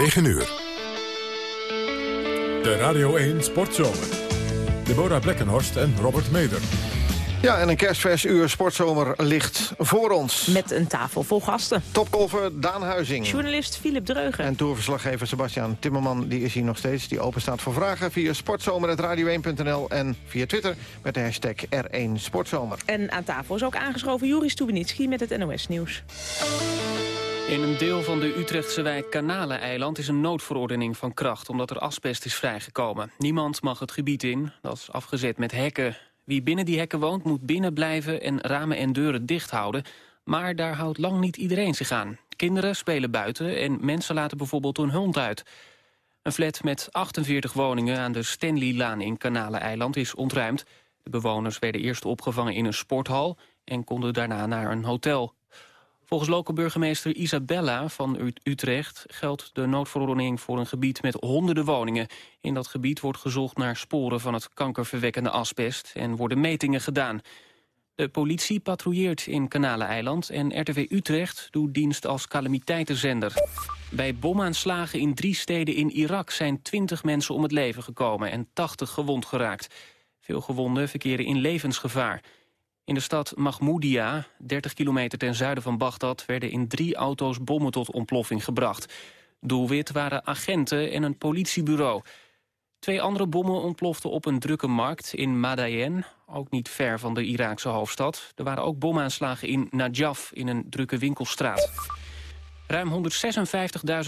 9 uur. De Radio 1 Sportzomer. Deborah Blekkenhorst en Robert Meder. Ja, en een kerstvers uur sportzomer ligt voor ons. Met een tafel vol gasten. Topgolfer Daan Huizing. Journalist Philip Dreugen. En toerverslaggever Sebastian Timmerman, die is hier nog steeds. Die open staat voor vragen via sportzomer.radio1.nl en via Twitter met de hashtag R1 Sportzomer. En aan tafel is ook aangeschoven Juri Stubenitski met het NOS-nieuws. In een deel van de Utrechtse wijk Kanaleneiland is een noodverordening van kracht... omdat er asbest is vrijgekomen. Niemand mag het gebied in, dat is afgezet met hekken. Wie binnen die hekken woont moet binnen blijven en ramen en deuren dicht houden. Maar daar houdt lang niet iedereen zich aan. Kinderen spelen buiten en mensen laten bijvoorbeeld hun hond uit. Een flat met 48 woningen aan de Stanley-laan in Kanaleneiland is ontruimd. De bewoners werden eerst opgevangen in een sporthal... en konden daarna naar een hotel. Volgens lokale burgemeester Isabella van Utrecht geldt de noodverordening voor een gebied met honderden woningen. In dat gebied wordt gezocht naar sporen van het kankerverwekkende asbest en worden metingen gedaan. De politie patrouilleert in Kanaleneiland en RTV Utrecht doet dienst als calamiteitenzender. Bij bomaanslagen in drie steden in Irak zijn 20 mensen om het leven gekomen en 80 gewond geraakt. Veel gewonden verkeren in levensgevaar. In de stad Mahmoudia, 30 kilometer ten zuiden van Bagdad... werden in drie auto's bommen tot ontploffing gebracht. Doelwit waren agenten en een politiebureau. Twee andere bommen ontploften op een drukke markt in Madayen... ook niet ver van de Iraakse hoofdstad. Er waren ook bomaanslagen in Najaf, in een drukke winkelstraat. Ruim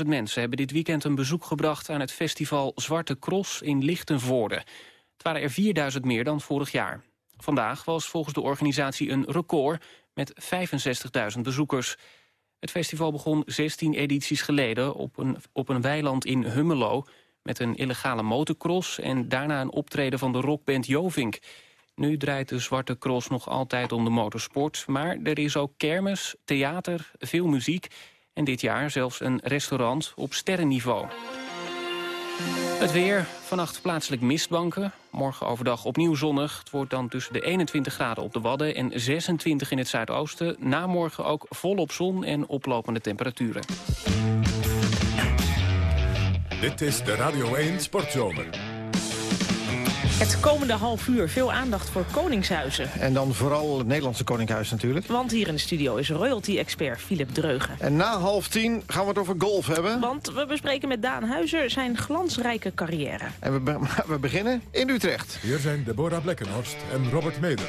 156.000 mensen hebben dit weekend een bezoek gebracht... aan het festival Zwarte Cross in Lichtenvoorde. Het waren er 4.000 meer dan vorig jaar. Vandaag was volgens de organisatie een record met 65.000 bezoekers. Het festival begon 16 edities geleden op een, op een weiland in Hummelo... met een illegale motocross en daarna een optreden van de rockband Jovink. Nu draait de Zwarte Cross nog altijd om de motorsport... maar er is ook kermis, theater, veel muziek... en dit jaar zelfs een restaurant op sterrenniveau. Het weer, vannacht plaatselijk mistbanken. Morgen overdag opnieuw zonnig. Het wordt dan tussen de 21 graden op de Wadden en 26 in het zuidoosten. Na morgen ook volop zon en oplopende temperaturen. Dit is de Radio 1 Sportzomer. Het komende half uur veel aandacht voor koningshuizen. En dan vooral het Nederlandse Koninkhuis natuurlijk. Want hier in de studio is royalty-expert Philip Dreugen. En na half tien gaan we het over golf hebben. Want we bespreken met Daan Huizer zijn glansrijke carrière. En we, be we beginnen in Utrecht. Hier zijn Deborah Blekkenhorst en Robert Meder.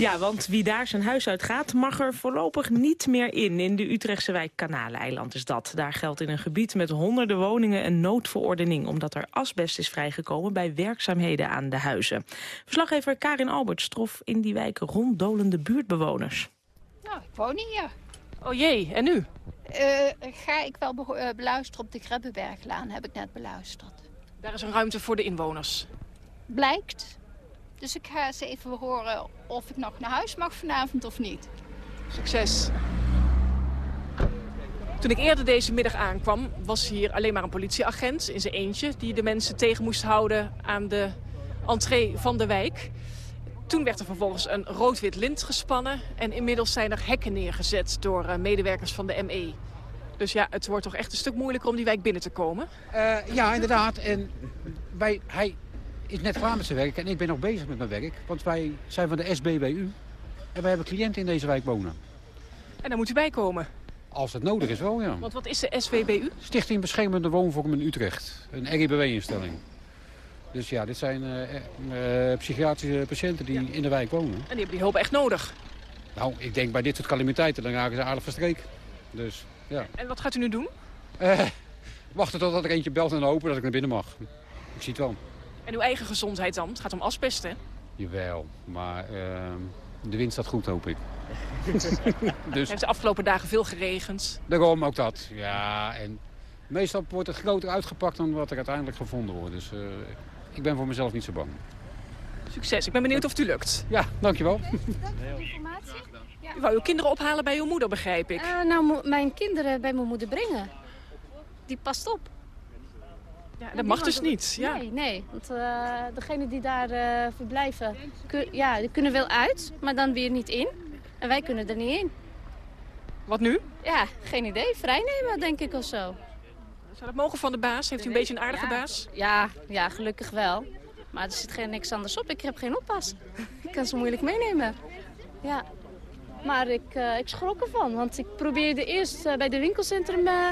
Ja, want wie daar zijn huis uit gaat, mag er voorlopig niet meer in. In de Utrechtse wijk Kanaleiland is dat. Daar geldt in een gebied met honderden woningen een noodverordening... omdat er asbest is vrijgekomen bij werkzaamheden aan de huizen. Verslaggever Karin Albert strof in die wijk ronddolende buurtbewoners. Nou, ik woon hier. Oh jee, en nu? Uh, ga ik wel be uh, beluisteren op de Grebbeberglaan, heb ik net beluisterd. Daar is een ruimte voor de inwoners? Blijkt. Dus ik ga eens even horen of ik nog naar huis mag vanavond of niet. Succes. Toen ik eerder deze middag aankwam, was hier alleen maar een politieagent in zijn eentje... die de mensen tegen moest houden aan de entree van de wijk. Toen werd er vervolgens een rood-wit lint gespannen... en inmiddels zijn er hekken neergezet door uh, medewerkers van de ME. Dus ja, het wordt toch echt een stuk moeilijker om die wijk binnen te komen? Uh, ja, inderdaad. En wij, hij is net klaar met zijn werk en ik ben nog bezig met mijn werk. Want wij zijn van de SBWU en wij hebben cliënten in deze wijk wonen. En daar moet u bij komen? Als het nodig is wel, ja. Want wat is de SWBU? Stichting Beschermende Woonvorm in Utrecht. Een RIBW-instelling. Dus ja, dit zijn uh, uh, psychiatrische patiënten die in de wijk wonen. En die hebben die hulp echt nodig? Nou, ik denk bij dit soort calamiteiten, dan raken ze aardig verstreken. Dus, ja. En wat gaat u nu doen? Uh, wachten totdat er eentje belt en hopen dat ik naar binnen mag. Ik zie het wel. En uw eigen gezondheid dan? Het gaat om asbest, hè? Jawel, maar uh, de wind staat goed, hoop ik. dus... Heeft de afgelopen dagen veel geregend? Daarom ook dat, ja. En meestal wordt het groter uitgepakt dan wat er uiteindelijk gevonden wordt. Dus uh, ik ben voor mezelf niet zo bang. Succes, ik ben benieuwd of het u lukt. Ja, dankjewel. Dank voor de informatie. Ja. U wou uw kinderen ophalen bij uw moeder, begrijp ik. Uh, nou, mijn kinderen bij mijn moeder brengen. Die past op. Ja, dat mag dus niet. Ja. Nee, nee. Want uh, degenen die daar uh, verblijven, kun, ja, die kunnen wel uit, maar dan weer niet in. En wij kunnen er niet in. Wat nu? Ja, geen idee. Vrijnemen, denk ik of zo. Zou dat mogen van de baas? Heeft u een beetje een aardige ja. baas? Ja, ja, gelukkig wel. Maar er zit geen, niks anders op. Ik heb geen oppas. ik kan ze moeilijk meenemen. Ja. Maar ik, eh, ik schrok ervan. Want ik probeerde eerst eh, bij de winkelcentrum eh,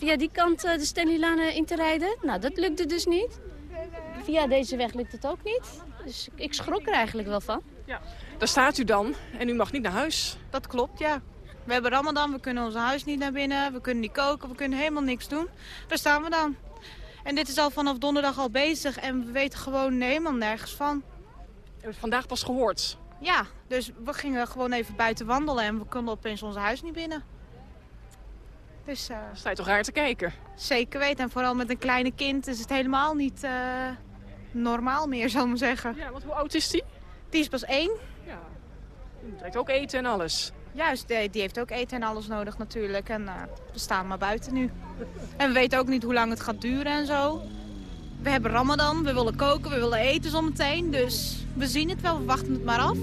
via die kant eh, de Stanleylaan in te rijden. Nou, dat lukte dus niet. Via deze weg lukt het ook niet. Dus ik, schrok er eigenlijk wel van. Daar staat u dan en u mag niet naar huis. Dat klopt, ja. We hebben Ramadan, we kunnen ons huis niet naar binnen, we kunnen niet koken, we kunnen helemaal niks doen. Daar staan we dan. En dit is al vanaf donderdag al bezig en we weten gewoon helemaal nergens van. U hebt het vandaag pas gehoord. Ja, dus we gingen gewoon even buiten wandelen en we konden opeens ons huis niet binnen. Dus eh, Dan sta je toch raar te kijken. zeker weten. En vooral met een kleine kind is het helemaal niet eh, normaal meer, zal ik maar zeggen. Ja, want hoe oud is die? Die is pas één. Ja. U trekt ook eten en alles. Juist, die, die heeft ook eten en alles nodig natuurlijk. En eh, we staan maar buiten nu. En we weten ook niet hoe lang het gaat duren en zo. We hebben Ramadan, we willen koken, we willen eten zometeen. Dus we zien het wel, we wachten het maar af.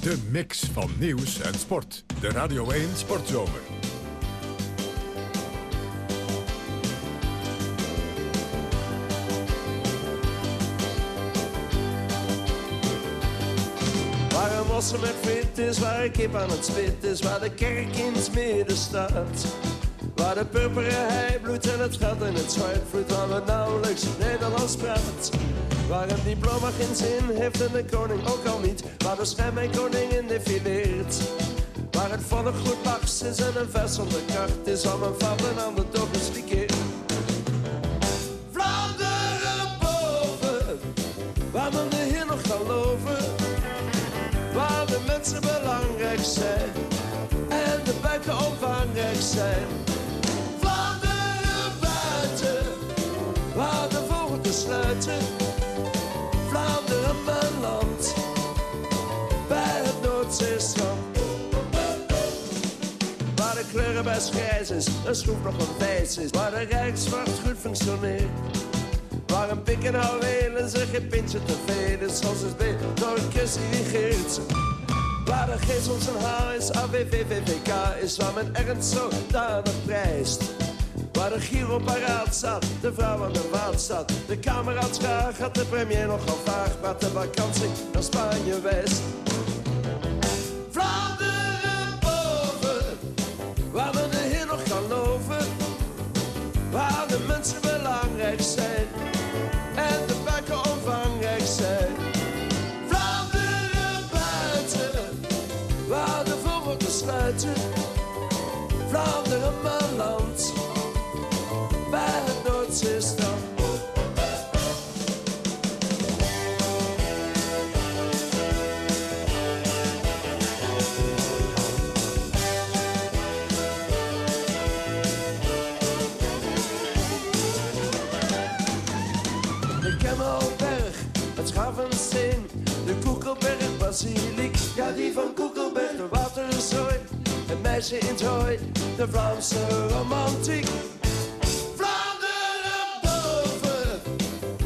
De mix van nieuws en sport. De Radio 1 Sportzomer. Een wassen met fit is, waar een kip aan het spit is, waar de kerk in het midden staat. Waar de purperen hei bloedt en het gat in het zwart vloeit, waar we nauwelijks Nederlands praat. Waar een diploma geen zin heeft en de koning ook al niet, waar de stem en koningin defileert. Waar het volk goed maks is en een vers zonder kracht is, waar mijn vader aan de toch. Omvangrijk zijn. Vlaanderen buiten, waar de vogeltjes sluiten. Vlaanderen mijn land, bij het Noordzeestrand. Waar de kleuren best grijs is, een schroef nog een wijs is. Waar de rijkswacht goed functioneert. Waar een pik en houwelen zich geen pintje te veel is, zoals het bij door een kusje regeert. Waar de geest ons een haar is, AWVVVK is, waar men ernst zodanig prijst. Waar de Giro paraat staat, de vrouw aan de waard staat. De kameraad graag had de premier nogal vaag, maar de vakantie naar Spanje wijst. Ja, die van Koekelberg, de Waterzooi, het meisje in het hooi, de Vlaamse romantiek. Vlaanderen boven,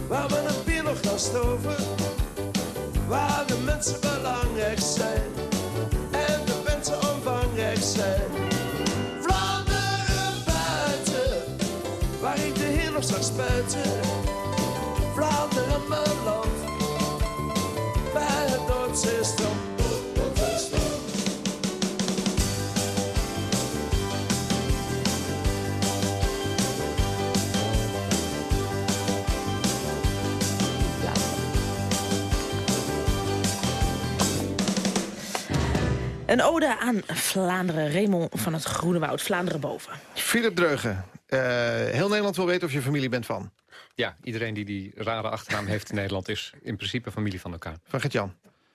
waar we een bier nog gaan stoven. Waar de mensen belangrijk zijn en de mensen omvangrijk zijn. Vlaanderen buiten, waar ik de Heer nog zag spuiten. Vlaanderen mijn land, bij het Noordzeestrand. Een ode aan Vlaanderen. Raymond van het Groene Woud. Vlaanderen boven. Philip Dreugen. Eh, heel Nederland wil weten of je familie bent van. Ja, iedereen die die rare achternaam heeft in Nederland... is in principe familie van elkaar. Van Gert-Jan.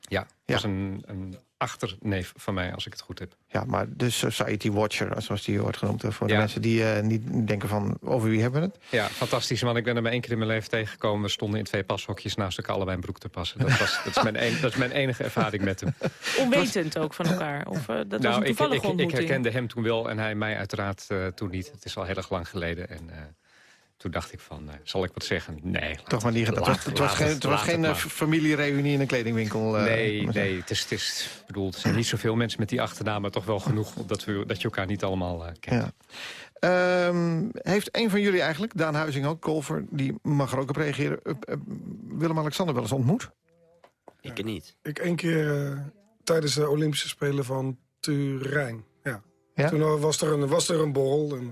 Ja, dat is een, een achterneef van mij, als ik het goed heb. Ja, maar de Society Watcher, zoals die wordt genoemd... eh, voor de Ja. mensen die eh, niet denken van over wie hebben we het. Ja, fantastisch man. Ik ben er maar één keer in mijn leven tegengekomen. We stonden in twee pashokjes naast elkaar allebei een broek te passen. Dat, was, dat, is, mijn een- dat is mijn enige ervaring met hem. Onwetend ook van elkaar. Of, eh, dat was nou, een ik, toevallige ik, herkende hem toen wel en hij mij uiteraard eh, toen niet. Het is al heel erg lang geleden. En, eh, toen dacht ik van, eh, zal ik wat zeggen? Nee. Toch maar niet. Het was, het was geen, het- was geen het eh, familiereunie in een kledingwinkel. eh, nee, nee, het is, het is, bedoel, er zijn niet zoveel mensen met die achternaam... maar toch wel genoeg dat, we, dat je elkaar niet allemaal eh, kent. Ja. Ehm, heeft een van jullie eigenlijk, Daan Huizing ook, golfer, die mag er ook op reageren, Willem-Alexander wel eens ontmoet? Ik niet. Ik één keer eh, tijdens de Olympische Spelen van Turijn. Ja. Ja? Toen was er een, was er een borrel. En,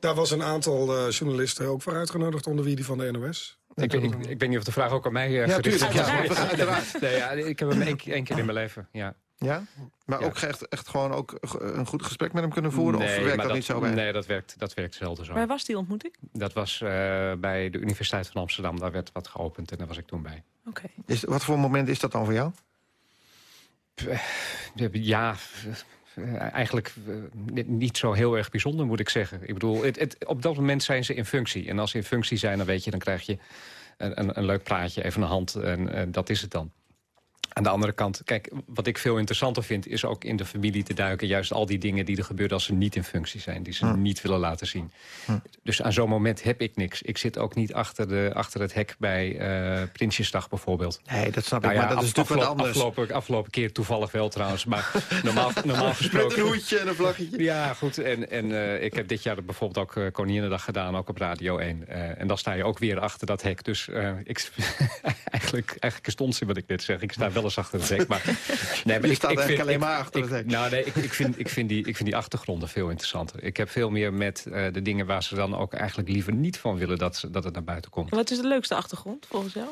daar was een aantal eh, journalisten ook voor uitgenodigd, onder wie die van de NOS. Ik, ik, ik weet niet of de vraag ook aan mij uh, Ja, gericht tuurlijk, is. ja, uiteraard. Nee, ja, ik heb hem één, één keer in mijn leven, ja. Ja? Maar Ja. ook echt, echt gewoon ook een goed gesprek met hem kunnen voeren? of Nee, werkt maar dat, niet zo bij? Nee, dat werkt, dat werkt zelden zo. Waar was die ontmoeting? Dat was eh, bij de Universiteit van Amsterdam. Daar werd wat geopend en daar was ik toen bij. Oké. Is, wat voor moment is dat dan voor jou? Ja, eh, eigenlijk eh, niet- zo heel erg bijzonder, moet ik zeggen. Ik bedoel, het, op dat moment zijn ze in functie. En als ze in functie zijn, dan weet je, dan krijg je een, een, een leuk praatje, even een hand. En dat is het dan. Aan de andere kant, kijk, wat ik veel interessanter vind... is ook in de familie te duiken. Juist al die dingen die er gebeuren als ze niet in functie zijn. Die ze Hm. niet willen laten zien. Hm. Dus aan zo'n moment heb ik niks. Ik zit ook niet achter, de, achter het hek bij eh, Prinsjesdag bijvoorbeeld. Nee, dat snap ik, Nou ja, maar dat is natuurlijk wat afgelopen- anders. Afgelopen, afgelopen keer toevallig wel trouwens. Maar normaal, normaal gesproken... Met een hoedje en een vlaggetje. Ja, goed. En, en eh, ik heb dit jaar bijvoorbeeld ook uh, Koninginnedag gedaan, ook op Radio 1. Eh, en dan sta je ook weer achter dat hek. Dus ik, eigenlijk, eigenlijk is het onzin wat ik net zeg. Ik sta wel achter het hek. Maar, nee, Je ik, staat ik eigenlijk vind, alleen ik- maar achter ik- het hek. Nou, nee, ik, ik, vind, ik, vind die, ik vind die achtergronden veel interessanter. Ik heb veel meer met eh, de dingen waar ze dan ook eigenlijk liever niet van willen dat, ze, dat het naar buiten komt. Wat is de leukste achtergrond volgens jou?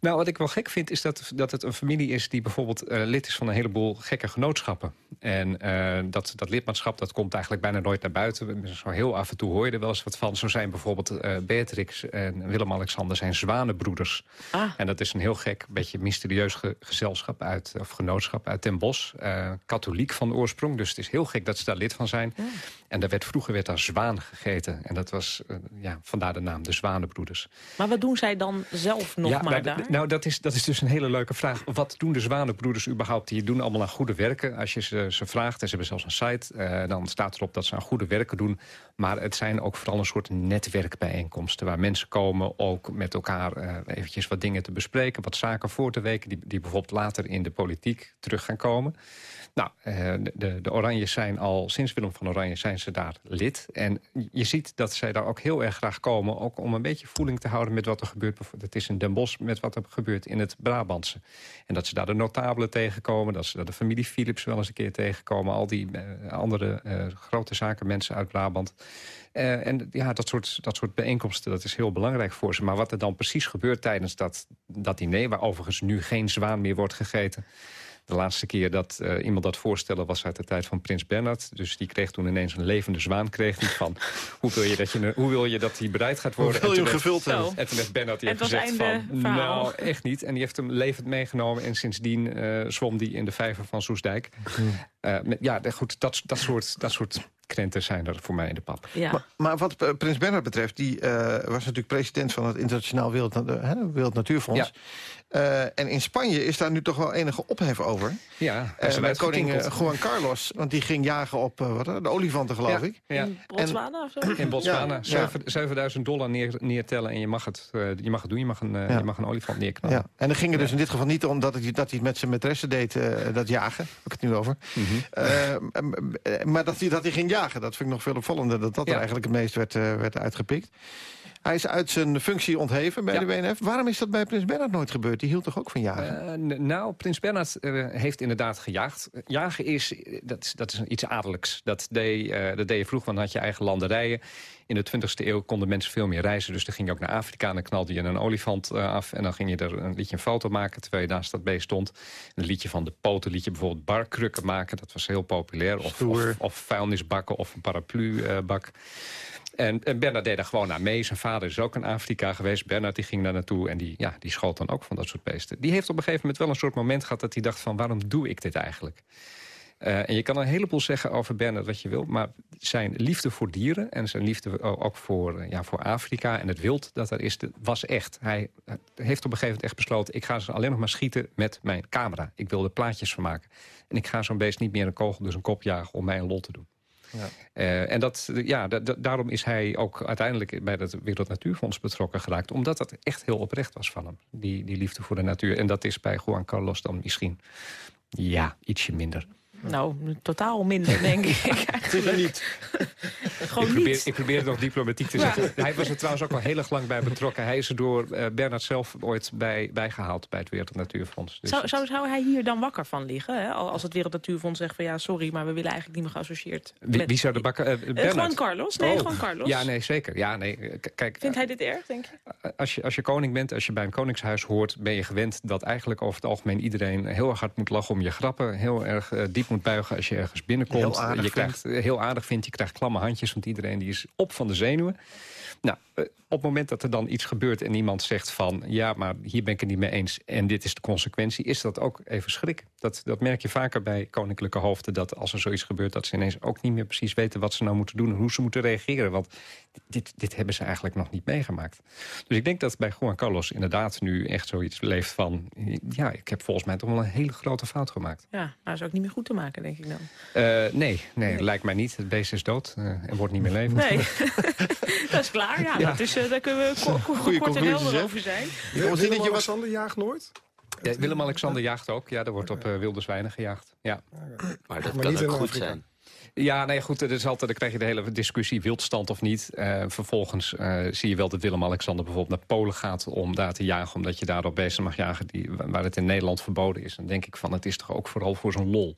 Nou, wat ik wel gek vind, is dat, dat het een familie is... die bijvoorbeeld eh, lid is van een heleboel gekke genootschappen. En eh, dat, dat lidmaatschap dat komt eigenlijk bijna nooit naar buiten. Zo heel af en toe hoor je er wel eens wat van. Zo zijn bijvoorbeeld eh, Beatrix en Willem-Alexander zijn zwanenbroeders. Ah. En dat is een heel gek, beetje mysterieus ge- gezelschap uit, of genootschap uit Den Bosch. Eh, katholiek van oorsprong, dus het is heel gek dat ze daar lid van zijn. En daar werd, vroeger werd daar zwaan gegeten. En dat was, eh, ja, vandaar de naam, de Zwanenbroeders. Maar wat doen zij dan zelf nog maar daar? Nou, dat is, dat is dus een hele leuke vraag. Wat doen de Zwanenbroeders überhaupt? Die doen allemaal aan goede werken. Als je ze, ze vraagt, en ze hebben zelfs een site... eh, dan staat erop dat ze aan goede werken doen. Maar het zijn ook vooral een soort netwerkbijeenkomsten... waar mensen komen ook met elkaar eh, eventjes wat dingen te bespreken... wat zaken voor te weken die, die bijvoorbeeld later in de politiek terug gaan komen. Nou, eh, de, de, Oranjes zijn al, sinds Willem van Oranje zijn ze daar lid. En je ziet dat zij daar ook heel erg graag komen... ook om een beetje voeling te houden met wat er gebeurt. Het is in Den Bosch met wat er gebeurt in het Brabantse. En dat ze daar de notabelen tegenkomen... dat ze daar de familie Philips wel eens een keer tegenkomen... al die eh, andere eh, grote zakenmensen uit Brabant... En ja, dat soort, dat soort bijeenkomsten, dat is heel belangrijk voor ze. Maar wat er dan precies gebeurt tijdens dat, dat diner... waar overigens nu geen zwaan meer wordt gegeten... De laatste keer dat uh, iemand dat voorstelde was uit de tijd van prins Bernhard. Dus die kreeg toen ineens een levende zwaan. Kreeg niet van, hoe wil je dat, je, hoe wil je dat die bereid gaat worden? Hoe wil je En hem toen gevuld hebben? En toen heeft Bernhard die heeft gezegd van, verhaal. nou echt niet. En die heeft hem levend meegenomen. En sindsdien uh, zwom die in de vijver van Soesdijk. Uh, met, ja, goed, dat, dat, soort, dat soort krenten zijn er voor mij in de pap. Ja. Maar, maar wat Prins Bernhard betreft, die uh, was natuurlijk president van het Internationaal Wereld, uh, Wereld Natuurfonds. Ja. En in Spanje is daar nu toch wel enige ophef over. Ja, bij koning Juan Carlos, want die ging jagen op wat, de olifanten, geloof ja, ik. Ja. In Botswana of zo? In Botswana. Ja, 7, 7000 dollar neer, neertellen en je mag, het, uh, je mag het doen. Je mag een, uh, ja. je mag een olifant neerknallen. Ja. En dan ging het dus in dit geval niet om dat hij, dat hij met zijn maîtresse deed, uh, dat jagen. Heb ik het nu over. Mm -hmm. maar dat hij, dat hij ging jagen, dat vind ik nog veel opvallender. Dat dat er eigenlijk het meest werd, werd uitgepikt. Hij is uit zijn functie ontheven bij ja. de WNF. Waarom is dat bij Prins Bernhard nooit gebeurd? Die hield toch ook van jagen? Uh, nou, Prins Bernhard uh, heeft inderdaad gejaagd. Jagen is, dat, is, dat is iets adellijks. Dat deed, uh, dat deed je vroeg, want dan had je eigen landerijen. In de 20e eeuw konden mensen veel meer reizen. Dus dan ging je ook naar Afrika en dan knalde je een olifant af. En dan ging je er een liedje een foto maken terwijl je naast dat beest stond. Een liedje van de poten liet je bijvoorbeeld barkrukken maken. Dat was heel populair. Of, of, of vuilnisbakken of een paraplubak. En, en Bernard deed daar gewoon aan mee. Zijn vader is ook in Afrika geweest. Bernard die ging daar naartoe en die, ja, die schoot dan ook van dat soort beesten. Die heeft op een gegeven moment wel een soort moment gehad... dat hij dacht van waarom doe ik dit eigenlijk? Uh, en je kan een heleboel zeggen over Bernard wat je wil... maar zijn liefde voor dieren en zijn liefde ook voor, ja, voor Afrika... en het wild dat er is, was echt. Hij heeft op een gegeven moment echt besloten... ik ga ze alleen nog maar schieten met mijn camera. Ik wil er plaatjes van maken. En ik ga zo'n beest niet meer een kogel dus een kop jagen om mij een lol te doen. Eh, en dat, ja, da- da- daarom is hij ook uiteindelijk bij het Wereld Natuurfonds betrokken geraakt. Omdat dat echt heel oprecht was van hem, die, die liefde voor de natuur. En dat is bij Juan Carlos dan misschien ja, ietsje minder. Nou, totaal minder, denk ik. Eigenlijk. niet. Gewoon ik, probeer, niet. ik probeer het nog diplomatiek te Ja. zeggen. Hij was er trouwens ook al heel erg lang bij betrokken. Hij is er door eh, Bernard zelf ooit bij, bijgehaald bij het Wereld Natuurfonds. Dus Zou, zou, zou hij hier dan wakker van liggen? Hè? Al- Als het Wereld Natuurfonds zegt van ja, sorry, maar we willen eigenlijk niet meer geassocieerd. wie, met- wie zou de bakker... eh, Eh, Bernard? gewoon Carlos? Nee, Oh. gewoon Carlos. Ja, nee, zeker. Ja, nee, eh, kijk, Vindt hij dit erg, denk je? als je, als je koning bent, als je bij een koningshuis hoort... ben je gewend dat eigenlijk over het algemeen iedereen heel erg hard moet lachen om je grappen. Heel erg eh, moet buigen als je ergens binnenkomt. Heel aardig je krijgt, eh, heel aardig vindt, je krijgt klamme handjes... want iedereen die is op van de zenuwen. Nou, eh, op het moment dat er dan iets gebeurt en iemand zegt van... ja, maar hier ben ik het niet mee eens en dit is de consequentie... is dat ook even schrik. Dat, dat merk je vaker bij koninklijke hoofden... dat als er zoiets gebeurt, dat ze ineens ook niet meer precies weten... wat ze nou moeten doen en hoe ze moeten reageren. Want dit, dit hebben ze eigenlijk nog niet meegemaakt. Dus ik denk dat bij Juan Carlos inderdaad nu echt zoiets leeft van... ja, ik heb volgens mij toch wel een hele grote fout gemaakt. Ja, nou is ook niet meer goed te maken, denk ik dan. Eh, nee, nee, lijkt mij niet. Het beest is dood eh, en wordt niet meer levend. Nee, dat is klaar. Ja, Ja. Dat is, daar kunnen we ko- ko- Goeie kort en conclusies, helder over zijn. Willem-Alexander jaagt nooit? Ja, Willem-Alexander jaagt ook. Ja, er wordt op eh, wilde zwijnen gejaagd. Ja. Maar dat Maar kan ook goed zijn. Ja, nee, goed, er is altijd, dan krijg je de hele discussie wildstand of niet. Eh, vervolgens eh, zie je wel dat Willem-Alexander bijvoorbeeld naar Polen gaat... om daar te jagen, omdat je daar op beesten mag jagen... Die, waar het in Nederland verboden is. Dan denk ik van, het is toch ook vooral voor zo'n lol.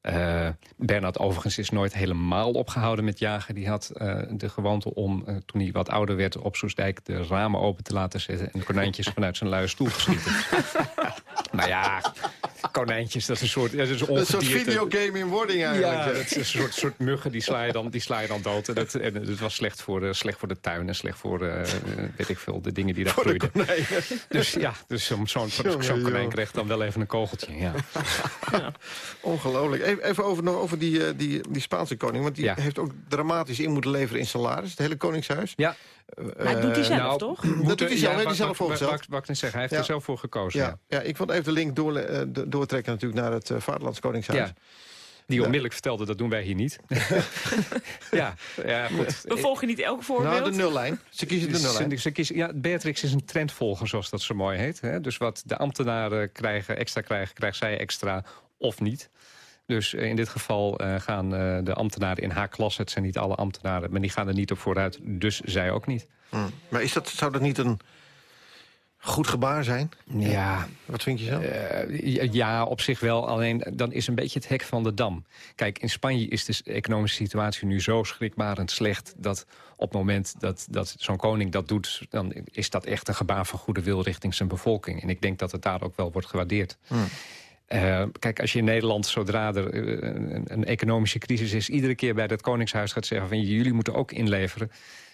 Eh Bernard overigens is nooit helemaal opgehouden met jagen. Die had eh, de gewoonte om, eh, toen hij wat ouder werd... op Soesdijk de ramen open te laten zetten... en de konijntjes vanuit zijn luie stoel te schieten. maar ja, konijntjes, dat is een soort... Dat is een, soort videogame in wording eigenlijk. Ja, dat is een soort, soort muggen, die sla je dan, die sla je dan dood. En dat, en het was slecht voor, de, slecht voor de tuin en slecht voor, eh, weet ik veel, de dingen die daar groeiden. Dus ja, dus zo'n zo'n konijn kreeg dan wel even een kogeltje. Ja. Ongelooflijk. Even, even over, nog over die, eh, die, die Spaanse koning. Want die Ja. heeft ook dramatisch in moeten leveren in salaris. Het hele koningshuis. Ja. Maar dat doet hij zelf, nou, toch? Dat doet hij zelf, heeft hij zelf voorgesteld. wou- wou ik zeggen, hij heeft Ja. er zelf voor gekozen. Ja, Ja. ja, ik vond even de link door, eh, do- doortrekken natuurlijk naar het uh, Vaderlands Koningshuis. Ja. Die onmiddellijk vertelde, dat doen wij hier niet. ja, ja, goed. We volgen niet elk voorbeeld. Nou, de nullijn. Ze kiezen de nullijn. Ze, ze kiezen, ja, Beatrix is een trendvolger, zoals dat zo mooi heet. Hè? Dus wat de ambtenaren krijgen, extra krijgen, krijgt zij extra of niet. Dus eh, in dit geval eh, gaan eh, de ambtenaren in haar klas... het zijn niet alle ambtenaren, maar die gaan er niet op vooruit. Dus zij ook niet. Hm. Maar is dat, zou dat niet een goed gebaar zijn? Ja, Wat vind je? Eh, ja, op zich wel. Alleen dan is een beetje het hek van de dam. Kijk, in Spanje is de economische situatie nu zo schrikbarend slecht... dat op het moment dat, dat zo'n koning dat doet... dan is dat echt een gebaar van goede wil richting zijn bevolking. En ik denk dat het daar ook wel wordt gewaardeerd. Eh, kijk, als je in Nederland, zodra er eh, een, een economische crisis is... iedere keer bij dat koningshuis gaat zeggen... van jullie moeten ook inleveren...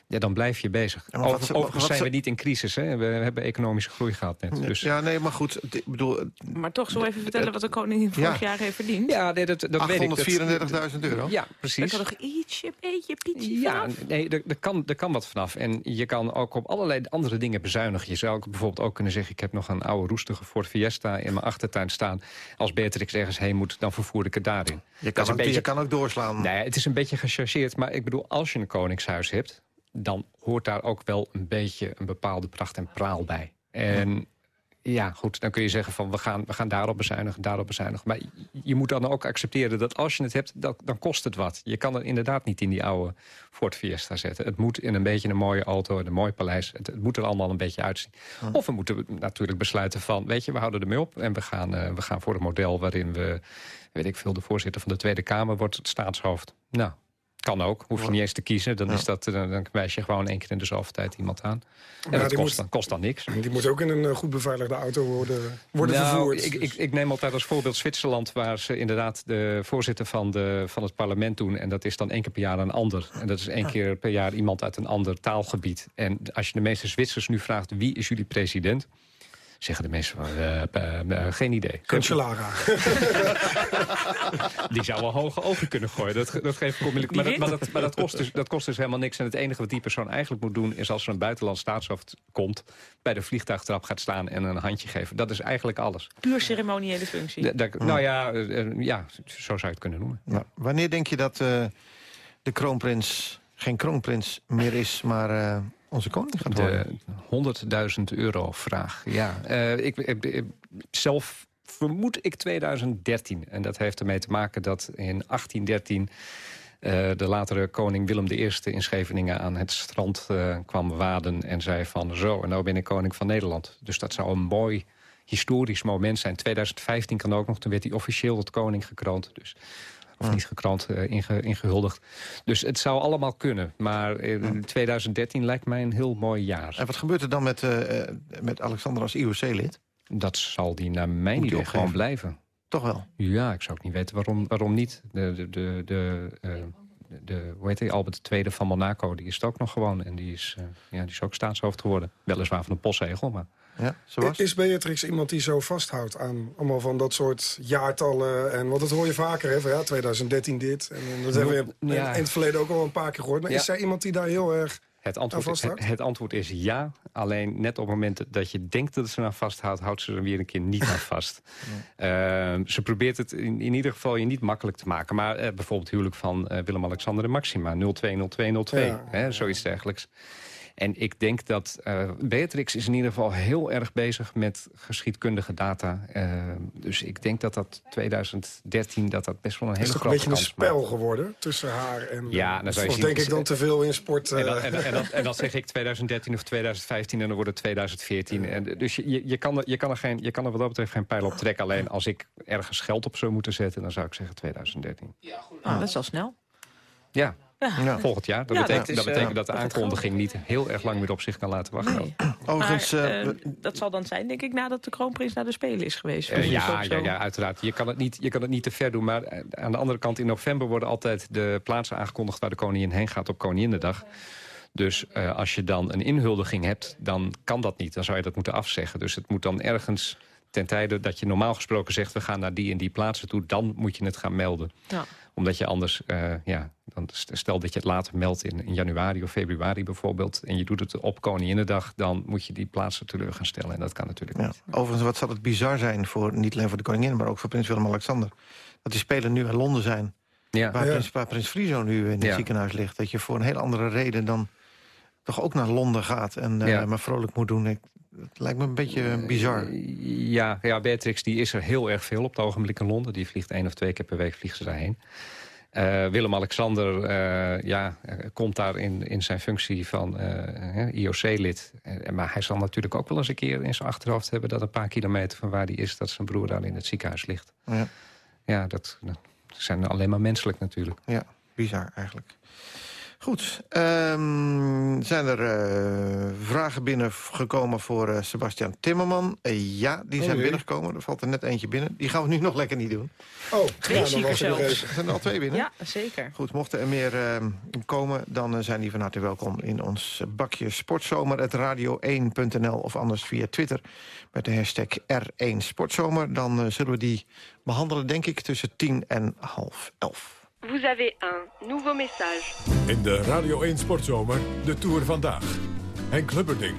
Ja, dan blijf je bezig. Ja, wat overigens wat zijn we niet in crisis. Hè? We hebben economische groei gehad net. Dus Ja, nee, maar goed. Ik bedoel, Maar toch zo even vertellen wat de koningin vorig Ja. jaar heeft verdiend. Ja, nee, dat, dat weet ik. Dat- 834.000 euro. Ja, precies. kan nog ietsje, beetje, pietje Ja, vanaf. nee, er, er, kan, er kan wat vanaf. En je kan ook op allerlei andere dingen bezuinigen. Je zou ook bijvoorbeeld ook kunnen zeggen... ik heb nog een oude roestige Ford Fiesta in mijn achtertuin staan. Als Beatrix ergens heen moet, dan vervoer ik het daarin. Je Dat kan, ook, beetje- je kan ook doorslaan. Nee, het is een beetje gechargeerd. Maar ik bedoel, als je een koningshuis hebt... dan hoort daar ook wel een beetje een bepaalde pracht en praal bij. En ja, goed, dan kun je zeggen van we gaan, we gaan daarop bezuinigen, daarop bezuinigen. Maar je moet dan ook accepteren dat als je het hebt, dat, dan kost het wat. Je kan er inderdaad niet in die oude Ford Fiesta zetten. Het moet in een beetje een mooie auto, en een mooi paleis. Het, het moet er allemaal een beetje uitzien. Of we moeten natuurlijk besluiten van, weet je, we houden ermee op... en we gaan, eh, we gaan voor een model waarin we, weet ik veel... de voorzitter van de Tweede Kamer wordt het staatshoofd. Nou, kan ook. Hoef je niet eens te kiezen. Dan, is dat, dan, dan wijs je gewoon één keer in de zoveel tijd iemand aan. En Ja, dat kost, moet- dan, kost dan niks. Die moet ook in een eh, goed beveiligde auto worden, worden nou, vervoerd. Ik, ik, ik neem altijd als voorbeeld Zwitserland... waar ze inderdaad de voorzitter van, de, van het parlement doen. En dat is dan één keer per jaar een ander. En dat is één keer per jaar iemand uit een ander taalgebied. En als je de meeste Zwitsers nu vraagt... wie is jullie president? Zeggen de mensen van, eh, eh, eh, geen idee. Cancellara. Die zou wel hoge ogen kunnen gooien. Dat, dat geef ik onmiddellijk. Maar, dat, maar, dat, maar dat, kost dus, dat kost dus helemaal niks. En het enige wat die persoon eigenlijk moet doen... is als er een buitenland staatshoofd komt... bij de vliegtuigtrap gaat staan en een handje geven. Dat is eigenlijk alles. Puur ceremoniële functie. Da- da- Nou ja, ja, zo zou je het kunnen noemen. Ja. Wanneer denk je dat, eh, de kroonprins geen kroonprins meer is, maar uh, onze koning gaat worden. De 100.000 euro vraag, ja. Uh, ik, ik, ik, zelf vermoed ik 2013. En dat heeft ermee te maken dat in 1813... Uh, de latere koning Willem I in Scheveningen aan het strand uh, kwam waden... en zei van zo, en nou ben ik koning van Nederland. Dus dat zou een mooi historisch moment zijn. 2015 kan ook nog, toen werd hij officieel tot koning gekroond. Dus of niet uh, inge, ingehuldigd. Dus het zou allemaal kunnen. Maar in 2013 lijkt mij een heel mooi jaar. En wat gebeurt er dan met, uh, met Alexander als IOC-lid? Dat zal die naar mijn idee gewoon blijven. Toch wel? Ja, ik zou ook niet weten waarom, waarom niet. De, de, de, de, uh, de, hoe heet hij, Albert II van Monaco, die is het ook nog gewoon. En die is, uh, ja, die is ook staatshoofd geworden. Weliswaar van een postzegel, maar... Ja, zoals? Is Beatrix iemand die zo vasthoudt aan allemaal van dat soort jaartallen? En, want dat hoor je vaker, hè, van ja, 2013 dit. En dat hebben we ja. in het verleden ook al een paar keer gehoord. Maar ja. is zij iemand die daar heel erg het antwoord, het, het, antwoord is ja. Alleen net op het moment dat je denkt dat ze er vasthoudt... houdt ze er weer een keer niet aan vast. Ja. Uh, ze probeert het in, in, ieder geval je niet makkelijk te maken. Maar uh, bijvoorbeeld huwelijk van uh, Willem-Alexander en Maxima. 020202, ja. hè, zoiets dergelijks. En ik denk dat uh, Beatrix is in ieder geval heel erg bezig met geschiedkundige data. Uh, dus ik denk dat dat 2013 dat dat best wel een hele grote kans is. Het is een beetje een spel maakt. geworden tussen haar en... Ja, dan zou je zien, denk ik dan te veel in sport. Uh... En, dan, en, en, dan, en, dan, zeg ik 2013 of 2015 en dan wordt het 2014. En, dus je, je, kan er, je, kan er geen, je kan er wat dat betreft geen pijl op trekken. Alleen als ik ergens geld op zou moeten zetten, dan zou ik zeggen 2013. Ja, goed. Ah, dat is al snel. Ja, ja. Volgend jaar. Dat, ja, betekent, dat, is, dat, betekent dat de aankondiging niet heel erg lang meer op zich kan laten wachten. Nee. Overigens, maar, uh, dat zal dan zijn, denk ik, nadat de kroonprins naar de Spelen is geweest. Uh, ja, ja, ja, uiteraard. Je kan, het niet, je kan het niet te ver doen. Maar aan de andere kant, in november worden altijd de plaatsen aangekondigd... waar de koningin heen gaat op Koninginnedag. Dus uh, als je dan een inhuldiging hebt, dan kan dat niet. Dan zou je dat moeten afzeggen. Dus het moet dan ergens ten tijde dat je normaal gesproken zegt... we gaan naar die en die plaatsen toe, dan moet je het gaan melden. Ja omdat je anders, uh, ja, dan stel dat je het later meldt in, in, januari of februari bijvoorbeeld... en je doet het op Koninginnedag, dan moet je die plaatsen teleur gaan stellen. En dat kan natuurlijk ja. niet. Overigens, wat zal het bizar zijn, voor, niet alleen voor de koningin... maar ook voor prins Willem-Alexander. Dat die spelen nu in Londen zijn, ja. Waar, ja. Prins, waar prins Friso nu in het ziekenhuis ligt. Dat je voor een heel andere reden dan toch ook naar Londen gaat... en uh, maar vrolijk moet doen. Ik, het lijkt me een beetje bizar. Ja, ja, Beatrix die is er heel erg veel op het ogenblik in Londen. Die vliegt één of twee keer per week vliegt ze daarheen. Uh, Willem-Alexander uh, ja, komt daar in, in zijn functie van IOC-lid. maar hij zal natuurlijk ook wel eens een keer in zijn achterhoofd hebben... dat een paar kilometer van waar hij is, dat zijn broer daar in het ziekenhuis ligt. Ja, ja dat, dat zijn alleen maar menselijk natuurlijk. Ja, bizar eigenlijk. Goed, um, zijn er uh, vragen binnengekomen voor uh, Sebastian Timmerman? Uh, ja, die zijn oh, binnengekomen. Er valt er net eentje binnen. Die gaan we nu nog lekker niet doen. Oh, twee ja, zelfs. Er zijn er al twee binnen? Ja, zeker. Goed, mochten er meer ehm, komen, dan zijn die van harte welkom... in ons bakje Sportzomer, radio1.nl of anders via Twitter... met de hashtag R1 Sportzomer. Dan zullen we die behandelen, denk ik, tussen tien en half elf. Vous avez un nouveau message. In de Radio 1 Sportzomer, de Tour vandaag. Henk Lubberding.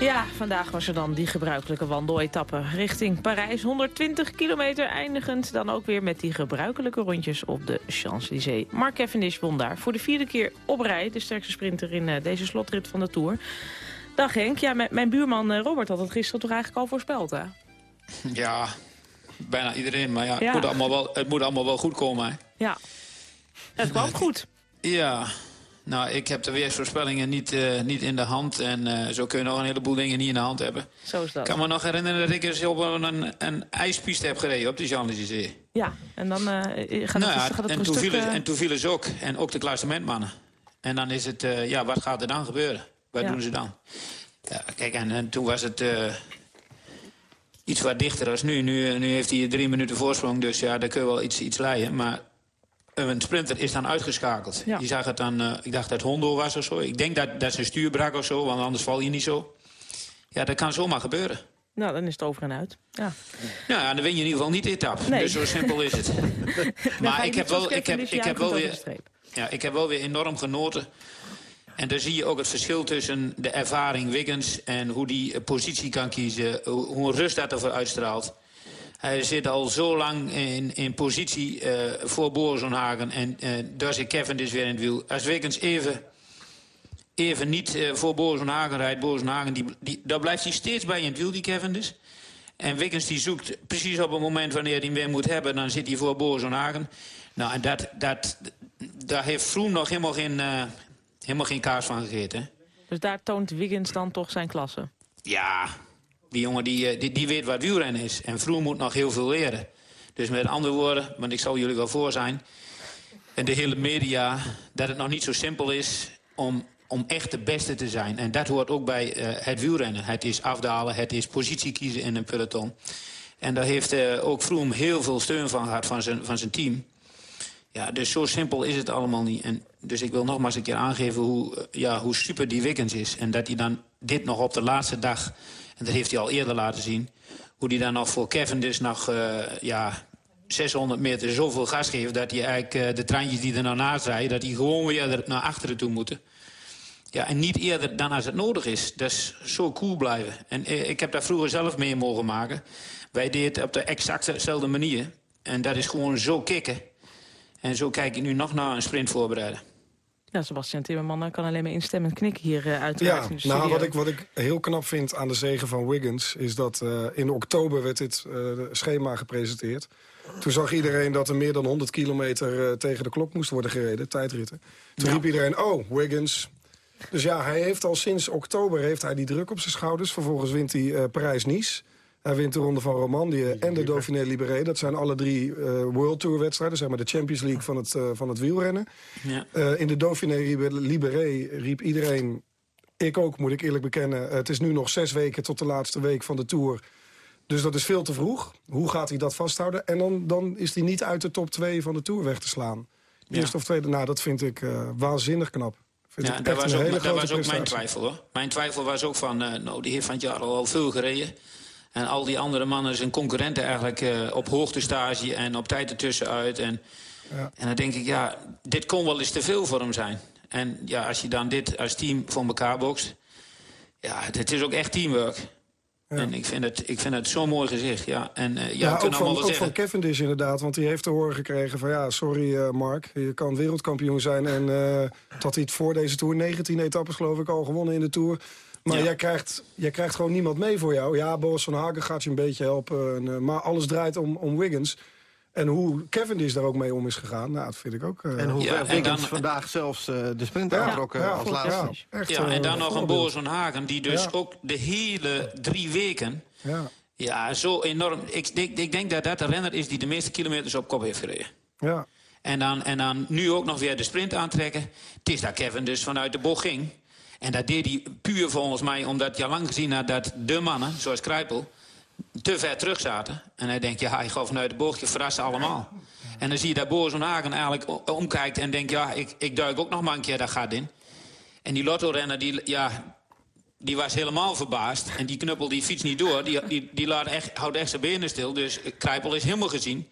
Ja, vandaag was er dan die gebruikelijke wandeletappe richting Parijs. 120 kilometer eindigend dan ook weer met die gebruikelijke rondjes op de Champs-Élysées. Mark Cavendish won daar voor de vierde keer op rij. De sterkste sprinter in uh, deze slotrit van de Tour. Dag Henk, ja, mijn buurman uh, Robert had het gisteren toch eigenlijk al voorspeld, hè? Ja, bijna iedereen. Maar ja, ja. Het, moet allemaal wel, het moet allemaal wel goed komen. Hè? Ja, het kwam goed. Ja, nou, ik heb de weersvoorspellingen niet, uh, niet in de hand. En uh, zo kun je nog een heleboel dingen niet in de hand hebben. Zo is dat. Ik kan me nog herinneren dat ik eens op een, een ijspiste heb gereden op de Champs-Élysées. Ja, en dan uh, gaat, nou, het, gaat het en, toen stuk, vielen, en toen vielen ze ook. En ook de klassementmannen. En dan is het, ja, wat gaat er dan gebeuren? Wat ja. doen ze dan? Ja, kijk, en, en toen was het iets wat dichter als nu. nu. Nu heeft hij drie minuten voorsprong, dus ja, daar kun je wel iets, iets leiden. Maar een sprinter is dan uitgeschakeld. Ja. Je zag het dan, uh, ik dacht dat Hondo was of zo. Ik denk dat, dat zijn stuur brak of zo, want anders val je niet zo. Ja, dat kan zomaar gebeuren. Nou, dan is het over en uit. Ja, nou, ja dan win je in ieder geval niet de etappe. Nee. Dus zo simpel is het. maar ik heb, wel, ik, heb, ik, heb wel weer, ja, ik heb wel weer enorm genoten en daar zie je ook het verschil tussen de ervaring Wiggins... en hoe die positie kan kiezen, hoe een rust dat ervoor uitstraalt. Hij zit al zo lang in, in positie uh, voor Bozenhagen. En uh, daar zit Kevin dus weer in het wiel. Als Wiggins even, even niet uh, voor Bozenhagen rijdt... Bozenhagen, die, die, daar blijft hij steeds bij in het wiel, die Kevin dus. En Wiggins die zoekt precies op het moment wanneer hij hem weer moet hebben... dan zit hij voor Bozenhagen. Nou, en dat, dat, daar heeft Vroom nog helemaal geen, helemaal geen kaas van gegeten. Dus daar toont Wiggins dan toch zijn klasse? Ja, die jongen die, die, die weet wat wielrennen is. En Vroom moet nog heel veel leren. Dus met andere woorden, want ik zal jullie wel voor zijn... en de hele media, dat het nog niet zo simpel is... om, om echt de beste te zijn. En dat hoort ook bij uh, het wielrennen. Het is afdalen, het is positie kiezen in een peloton. En daar heeft uh, ook Vroom heel veel steun van gehad van zijn, van zijn team. Ja, dus zo simpel is het allemaal niet. En dus ik wil nogmaals een keer aangeven hoe, ja, hoe super die Wiggins is. En dat hij dan dit nog op de laatste dag... en dat heeft hij al eerder laten zien... hoe hij dan nog voor Kevin dus nog uh, ja, 600 meter zoveel gas geeft... dat hij eigenlijk uh, de treintjes die er nou rijden... dat die gewoon weer naar achteren toe moeten. Ja, en niet eerder dan als het nodig is. Is zo cool blijven. En uh, ik heb daar vroeger zelf mee mogen maken. Wij deden het op de exact dezelfde manier. En dat is gewoon zo kicken. En zo kijk ik nu nog naar een sprint voorbereiden. Ja, Sebastian Timmerman kan alleen maar instemmend knikken hier uh, uit Ja, nou, wat ik, wat ik heel knap vind aan de zegen van Wiggins... is dat uh, in oktober werd dit uh, schema gepresenteerd. Toen zag iedereen dat er meer dan 100 kilometer tegen de klok moest worden gereden, tijdritten. Toen ja. riep iedereen, oh, Wiggins. Dus ja, hij heeft al sinds oktober heeft hij die druk op zijn schouders. Vervolgens wint hij Parijs-Nice... Hij wint de Ronde van Romandie en de Dauphiné Libéré. Dat zijn alle drie uh, World Tour wedstrijden. Zeg maar de Champions League van het, uh, van het wielrennen. Ja. Uh, in de Dauphiné Libéré riep iedereen... Ik ook, moet ik eerlijk bekennen. Het is nu nog zes weken tot de laatste week van de Tour. Dus dat is veel te vroeg. Hoe gaat hij dat vasthouden? En dan, dan is hij niet uit de top 2 van de Tour weg te slaan. Eerste ja. of tweede, nou, dat vind ik waanzinnig knap. Vind ja, was, ook, dat was ook mijn twijfel, hoor. Mijn twijfel was ook van, nou, die heeft van het jaar al veel gereden. En al die andere mannen zijn concurrenten eigenlijk uh, op hoogtestage en op tijd ertussenuit. En, ja. en dan denk ik, ja, dit kon wel eens te veel voor hem zijn. En ja, als je dan dit als team voor elkaar bokst... Ja, het is ook echt teamwork. Ja. En ik vind, het, ik vind het zo'n mooi gezicht, ja. En uh, ja, ja ook, van, ook van Cavendish inderdaad, want die heeft te horen gekregen van... ja, sorry uh, Mark, je kan wereldkampioen zijn... en uh, dat hij het voor deze Tour 19 etappes geloof ik al gewonnen in de Tour... Maar ja. jij, krijgt, jij krijgt gewoon niemand mee voor jou. Ja, Boris van Hagen gaat je een beetje helpen. En, uh, maar alles draait om, om Wiggins. En hoe Cavendish daar ook mee om is gegaan, nou, dat vind ik ook... Uh... En hoe ja, dan, vandaag zelfs uh, de sprint ja, aantrokken ja, als goed, laatste. Ja, echt, ja en dan nog een Boris van Hagen, die dus ook de hele drie weken... Ja, ja zo enorm... Ik, ik, ik denk dat dat de renner is die de meeste kilometers op kop heeft gereden. Ja. En dan, en dan nu ook nog weer de sprint aantrekken. Het is dat Kevin dus vanuit de bocht ging. En dat deed hij puur volgens mij omdat je lang gezien had dat de mannen, zoals Kruipel, te ver terug zaten. En hij denkt, ja, hij gaat vanuit de bocht, verrast allemaal. En dan zie je dat Boris Hagen eigenlijk omkijkt en denkt... ja, ik, ik duik ook nog maar een keer dat gaat in. En die lotto-renner, die, ja, die was helemaal verbaasd. En die knuppel die fiets niet door, die, die, die laat echt, houdt echt zijn benen stil. Dus Kruipel is helemaal gezien.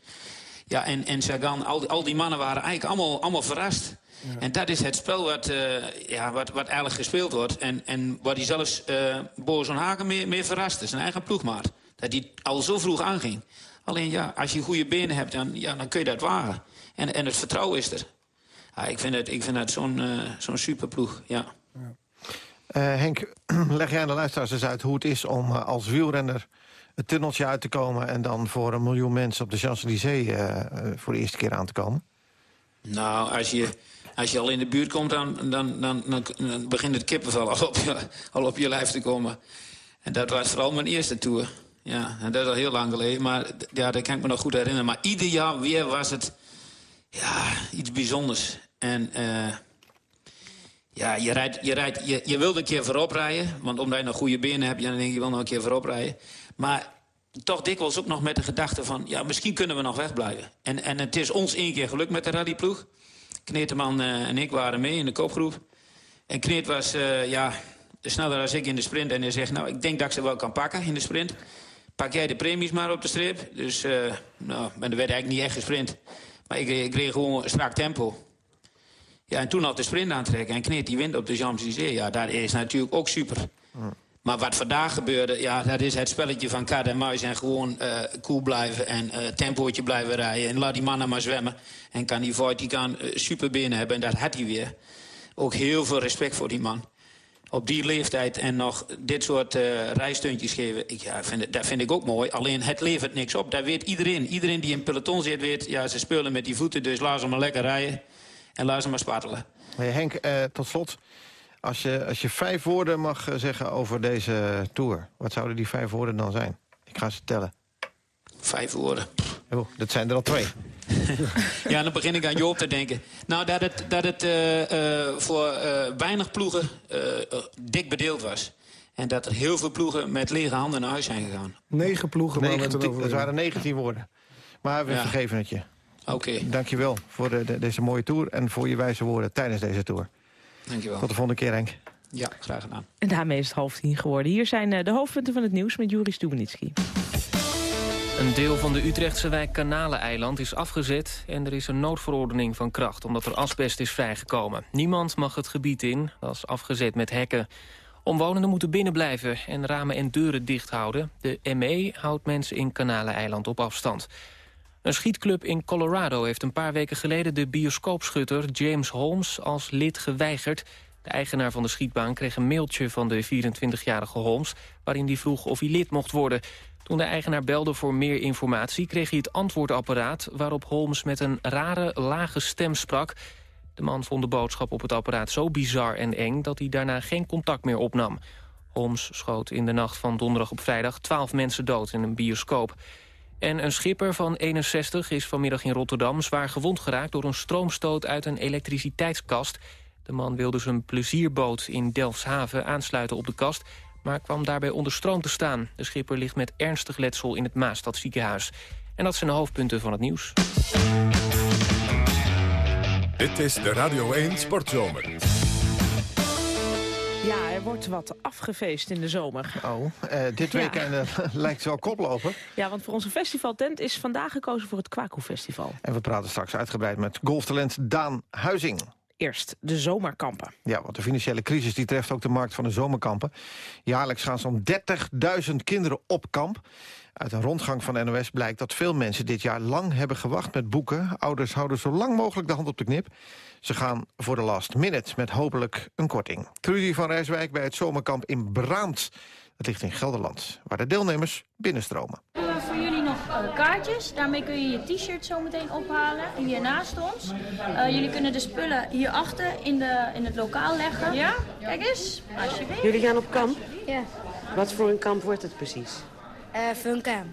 Ja, en, en Sagan, al, die, al die mannen waren eigenlijk allemaal, allemaal verrast. Ja. En dat is het spel wat, uh, ja, wat, wat eigenlijk gespeeld wordt. En, en waar hij zelfs uh, Boris Hagen meer, meer verraste, zijn eigen ploegmaat. Dat hij al zo vroeg aanging. Alleen ja, als je goede benen hebt, dan, ja, dan kun je dat wagen. En, en het vertrouwen is er. Ja, ik vind het, ik vind het zo'n uh, zo'n superploeg, ja. ja. Henk, leg jij aan de luisteraars eens uit hoe het is om als wielrenner het tunneltje uit te komen... en dan voor een miljoen mensen op de Champs-Élysées voor de eerste keer aan te komen? Nou, als je als je al in de buurt komt, dan, dan, dan, dan, begint het kippenvel al op, je, al op je lijf te komen. En dat was vooral mijn eerste tour. Ja, en dat is al heel lang geleden, maar ja, dat kan ik me nog goed herinneren. Maar ieder jaar weer was het ja, iets bijzonders. En uh, ja, je, rijdt, je, rijdt, je, je wilt een keer voorop rijden. Want omdat je nog goede benen hebt, dan denk je, je wil nog een keer voorop rijden. Maar toch dikwijls ook nog met de gedachte van... ja, misschien kunnen we nog wegblijven. En, en het is ons één keer gelukt met de rallyploeg. Kneteman uh, en ik waren mee in de koopgroep. En Kneet was uh, ja, sneller dan ik in de sprint. En hij zegt, nou, ik denk dat ik ze wel kan pakken in de sprint. Pak jij de premies maar op de strip. Dus, uh, nou, en er werd eigenlijk niet echt gesprint. Maar ik, ik reed gewoon strak tempo. Ja, en toen had de sprint aantrekken. En Kneet die wint op de Champs-Élysées. Ja, dat is natuurlijk ook super. Maar wat vandaag gebeurde, ja, dat is het spelletje van kat en muis... en gewoon uh, cool blijven en uh, tempootje blijven rijden. En laat die mannen maar zwemmen. En kan die Voigt, die kan uh, super binnen hebben. En dat had hij weer. Ook heel veel respect voor die man. Op die leeftijd en nog dit soort rijstuntjes geven, ik, ja, vind dat vind ik ook mooi. Alleen het levert niks op. Dat weet iedereen. Iedereen die in peloton zit weet, ja, ze spelen met die voeten... dus laat ze maar lekker rijden en laat ze maar spartelen. Hey Henk, tot slot... Als je, als je vijf woorden mag zeggen over deze tour... wat zouden die vijf woorden dan zijn? Ik ga ze tellen. Vijf woorden. Oh, dat zijn er al twee. ja, dan begin ik aan Joop te denken. Nou, dat het, dat het uh, uh, voor uh, weinig ploegen dik bedeeld was. En dat er heel veel ploegen met lege handen naar huis zijn gegaan. Negen ploegen, maar Dat waren 19 woorden. Maar we ja. vergeven het je. Oké. Okay. Dank je wel voor de, de, deze mooie tour en voor je wijze woorden tijdens deze tour. Dankjewel. Tot de volgende keer, Henk. Ja, graag gedaan. En daarmee is het half tien geworden. Hier zijn de hoofdpunten van het nieuws met Juri Stubenitski. Een deel van de Utrechtse wijk Kanaleneiland is afgezet... en er is een noodverordening van kracht omdat er asbest is vrijgekomen. Niemand mag het gebied in, dat is afgezet met hekken. Omwonenden moeten binnenblijven en ramen en deuren dicht houden. De ME houdt mensen in Kanaleneiland op afstand. Een schietclub in Colorado heeft een paar weken geleden... de bioscoopschutter James Holmes als lid geweigerd. De eigenaar van de schietbaan kreeg een mailtje van de 24-jarige Holmes... waarin hij vroeg of hij lid mocht worden. Toen de eigenaar belde voor meer informatie... kreeg hij het antwoordapparaat waarop Holmes met een rare, lage stem sprak. De man vond de boodschap op het apparaat zo bizar en eng... dat hij daarna geen contact meer opnam. Holmes schoot in de nacht van donderdag op vrijdag 12 mensen dood in een bioscoop. En een schipper van 61 is vanmiddag in Rotterdam zwaar gewond geraakt... door een stroomstoot uit een elektriciteitskast. De man wilde zijn plezierboot in Delfshaven aansluiten op de kast... maar kwam daarbij onder stroom te staan. De schipper ligt met ernstig letsel in het Maastad ziekenhuis. En dat zijn de hoofdpunten van het nieuws. Dit is de Radio 1 Sportzomer. Er wordt wat afgefeest in de zomer. Oh, uh, dit weekend ja. lijkt wel koploper. Ja, want voor onze festivaltent is vandaag gekozen voor het Kwaku Festival. En we praten straks uitgebreid met golftalent Daan Huizing. Eerst de zomerkampen. Ja, want de financiële crisis die treft ook de markt van de zomerkampen. Jaarlijks gaan zo'n 30.000 kinderen op kamp. Uit een rondgang van NOS blijkt dat veel mensen dit jaar lang hebben gewacht met boeken. Ouders houden zo lang mogelijk de hand op de knip. Ze gaan voor de last minute met hopelijk een korting. Trudy van Rijswijk bij het zomerkamp in Braant. Dat ligt in Gelderland, waar de deelnemers binnenstromen. We hebben voor jullie nog uh, kaartjes. Daarmee kun je je t-shirt zo meteen ophalen. Hier naast ons. Uh, jullie kunnen de spullen hierachter in, de, in het lokaal leggen. Ja? Kijk eens, alsjeblieft. Jullie gaan op kamp? Ja. Wat voor een kamp wordt het precies? Uh, funcamp.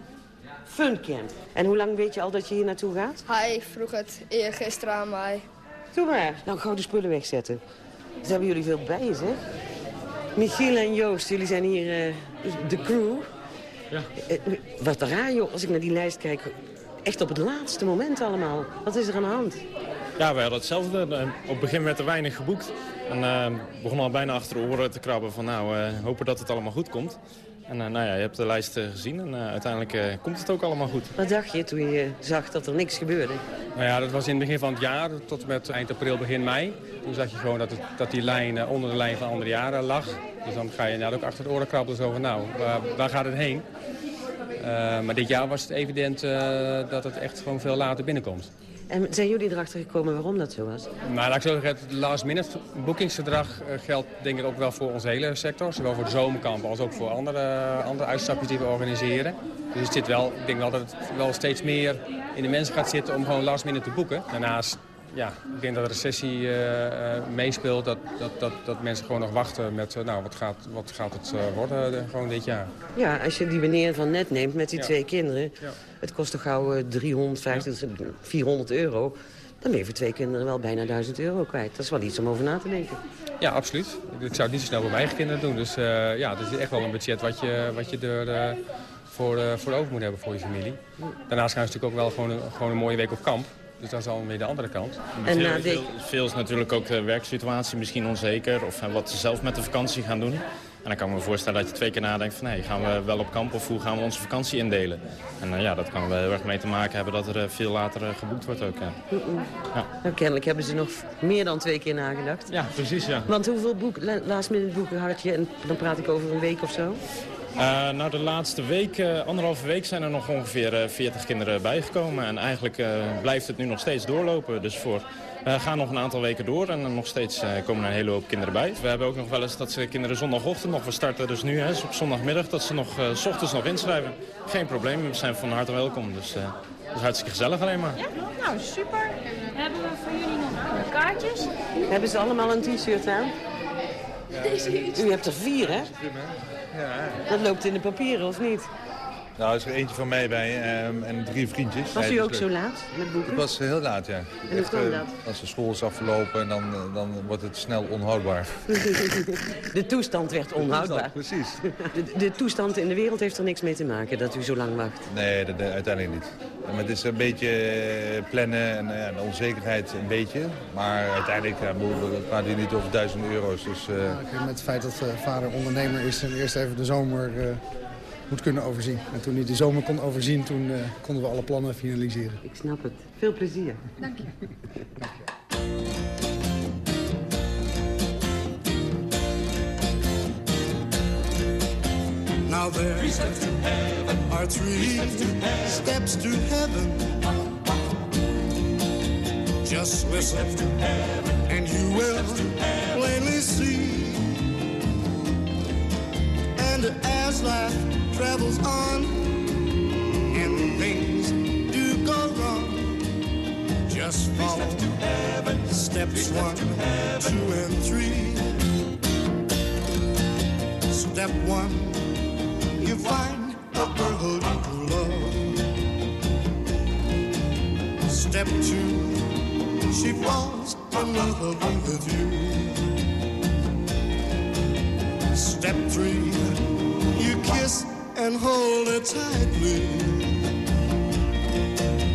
Funcamp. En hoe lang weet je al dat je hier naartoe gaat? Hij vroeg het eergisteren aan mij. Doe maar. Nou, gauw de spullen wegzetten. Dus hebben jullie veel bij je, zeg. Michiel en Joost, jullie zijn hier uh, de crew. Ja. Uh, wat raar, joh, als ik naar die lijst kijk. Echt op het laatste moment allemaal. Wat is er aan de hand? Ja, wij hadden hetzelfde. Op het begin werd er weinig geboekt. En uh, begonnen al bijna achter de oren te krabben van nou, hopen dat het allemaal goed komt. En uh, nou ja, je hebt de lijst uh, gezien en uh, uiteindelijk komt het ook allemaal goed. Wat dacht je toen je zag dat er niks gebeurde? Nou ja, dat was in het begin van het jaar, tot met eind april, begin mei. Toen zag je gewoon dat, het, dat die lijn onder de lijn van andere jaren lag. Dus dan ga je inderdaad ook achter de oren krabbelen zo van nou, waar, waar gaat het heen? maar dit jaar was het evident dat het echt gewoon veel later binnenkomt. En zijn jullie erachter gekomen waarom dat zo was? Nou, laat ik zeggen, het last minute boekingsverdrag geldt denk ik ook wel voor onze hele sector. Zowel voor de zomerkampen als ook voor andere, andere uitstapjes die we organiseren. Dus het zit wel, ik denk wel dat het wel steeds meer in de mensen gaat zitten om gewoon last minute te boeken. Daarnaast, ja, ik denk dat de recessie uh, meespeelt, dat, dat, dat, dat mensen gewoon nog wachten met, uh, nou, wat gaat, wat gaat het worden gewoon dit jaar. Ja, als je die meneer van net neemt met die ja. twee kinderen, ja. het kost toch gauw 350, ja. 400 euro. Dan ben je voor twee kinderen wel bijna 1000 euro kwijt. Dat is wel iets om over na te denken. Ja, absoluut. Ik zou het niet zo snel voor mijn eigen kinderen doen. Dus ja, dat is echt wel een budget wat je, wat je er voor, voor over moet hebben voor je familie. Daarnaast gaan ze natuurlijk ook wel gewoon een, gewoon een mooie week op kamp. Dus dat is dan weer de andere kant. En na veel, de- veel, veel is natuurlijk ook de werksituatie misschien onzeker. Of eh, wat ze zelf met de vakantie gaan doen. En dan kan ik me voorstellen dat je twee keer nadenkt van... Hey, gaan we wel op kamp of hoe gaan we onze vakantie indelen? En eh, ja, dat kan wel heel erg mee te maken hebben dat er eh, veel later eh, geboekt wordt ook. ja. Nou, kennelijk hebben ze nog meer dan twee keer nagedacht. Ja, precies, ja. Want hoeveel boek, la- last minute boeken had je? En dan praat ik over een week of zo. Eh, nou, de laatste week, eh, anderhalve week, zijn er nog ongeveer eh, 40 kinderen bijgekomen. En eigenlijk eh, blijft het nu nog steeds doorlopen. Dus voor, we gaan nog een aantal weken door en nog steeds eh, komen er een hele hoop kinderen bij. We hebben ook nog wel eens dat ze kinderen zondagochtend nog, we starten dus nu hè, op zondagmiddag, dat ze nog eh, s ochtends nog inschrijven. Geen probleem, we zijn van harte welkom. Dus eh, dat is hartstikke gezellig alleen maar. Ja, nou super. Hebben we voor jullie nog kaartjes? Hebben ze allemaal een t-shirt aan? U hebt er vier, hè? Dat loopt in de papieren, of niet? Nou, er is er eentje van mij bij ehm, en drie vriendjes. Was u ook is zo laat met boeken? Ik was eh, heel laat, ja. hoe kwam eh, dat? Als de school is afgelopen, en dan, eh, dan wordt het snel onhoudbaar. De toestand werd onhoudbaar. precies. De, de toestand in de wereld heeft er niks mee te maken dat u zo lang wacht. Nee, dat, uiteindelijk niet. Maar het is een beetje plannen en de onzekerheid een beetje. Maar uiteindelijk ja, we praten hier niet over duizenden euro's. Dus, eh, Met het feit dat vader ondernemer is en eerst even de zomer eh, moet kunnen overzien. En toen hij de zomer kon overzien, toen eh, konden we alle plannen finaliseren. Ik snap het. Veel plezier. Dank je. Now there are three steps to heaven. Just listen and you will plainly see. And as life travels on and things do go wrong, just follow steps one, two, and three. Step one, you find a girl you love. Step two, she falls in love with you. Step three, you kiss and hold it tightly.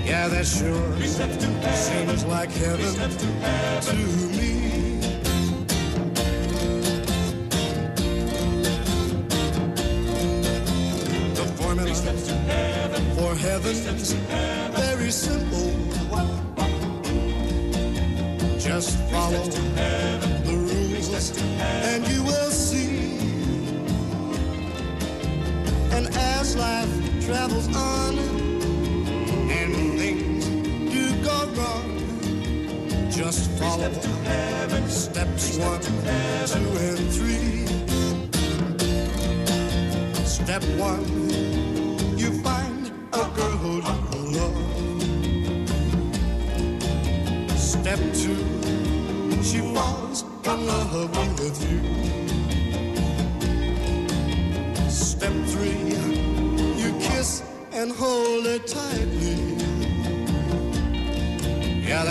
Yeah, that sure seems like heaven to me. The formula for heaven's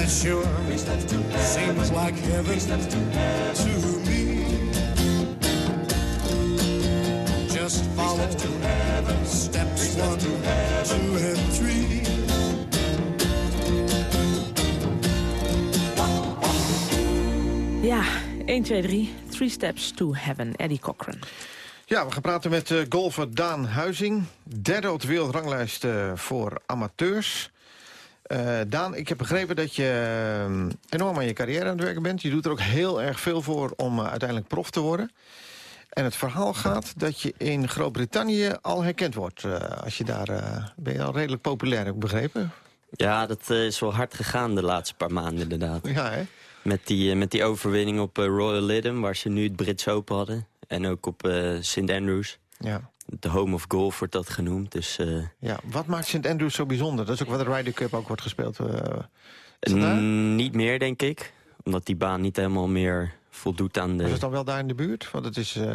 Yeah, that sure seems like heaven to me. Just follow steps one, two, and three. Ja, 1, 2, 3. Three Steps to Heaven. Eddie Cochran. Ja, we gaan praten met eh, golfer Daan Huizing. Derde op de wereldranglijst eh, voor amateurs. Eh, Daan, ik heb begrepen dat je eh, enorm aan je carrière aan het werken bent. Je doet er ook heel erg veel voor om eh, uiteindelijk prof te worden. En het verhaal gaat dat je in Groot-Brittannië al herkend wordt. als je daar, ben je al redelijk populair, heb ik begrepen. Ja, dat is wel hard gegaan de laatste paar maanden inderdaad. Ja, hè? Met die, met die overwinning op Royal Lytham, waar ze nu het Brits Open hadden. En ook op St. Andrews. Ja. De home of golf wordt dat genoemd. Dus, eh, Ja, wat maakt St. Andrews zo bijzonder? Dat is ook waar de Ryder Cup ook wordt gespeeld. mm, niet meer, denk ik. Omdat die baan niet helemaal meer voldoet aan Was de... het dan wel daar in de buurt? Want het is eh,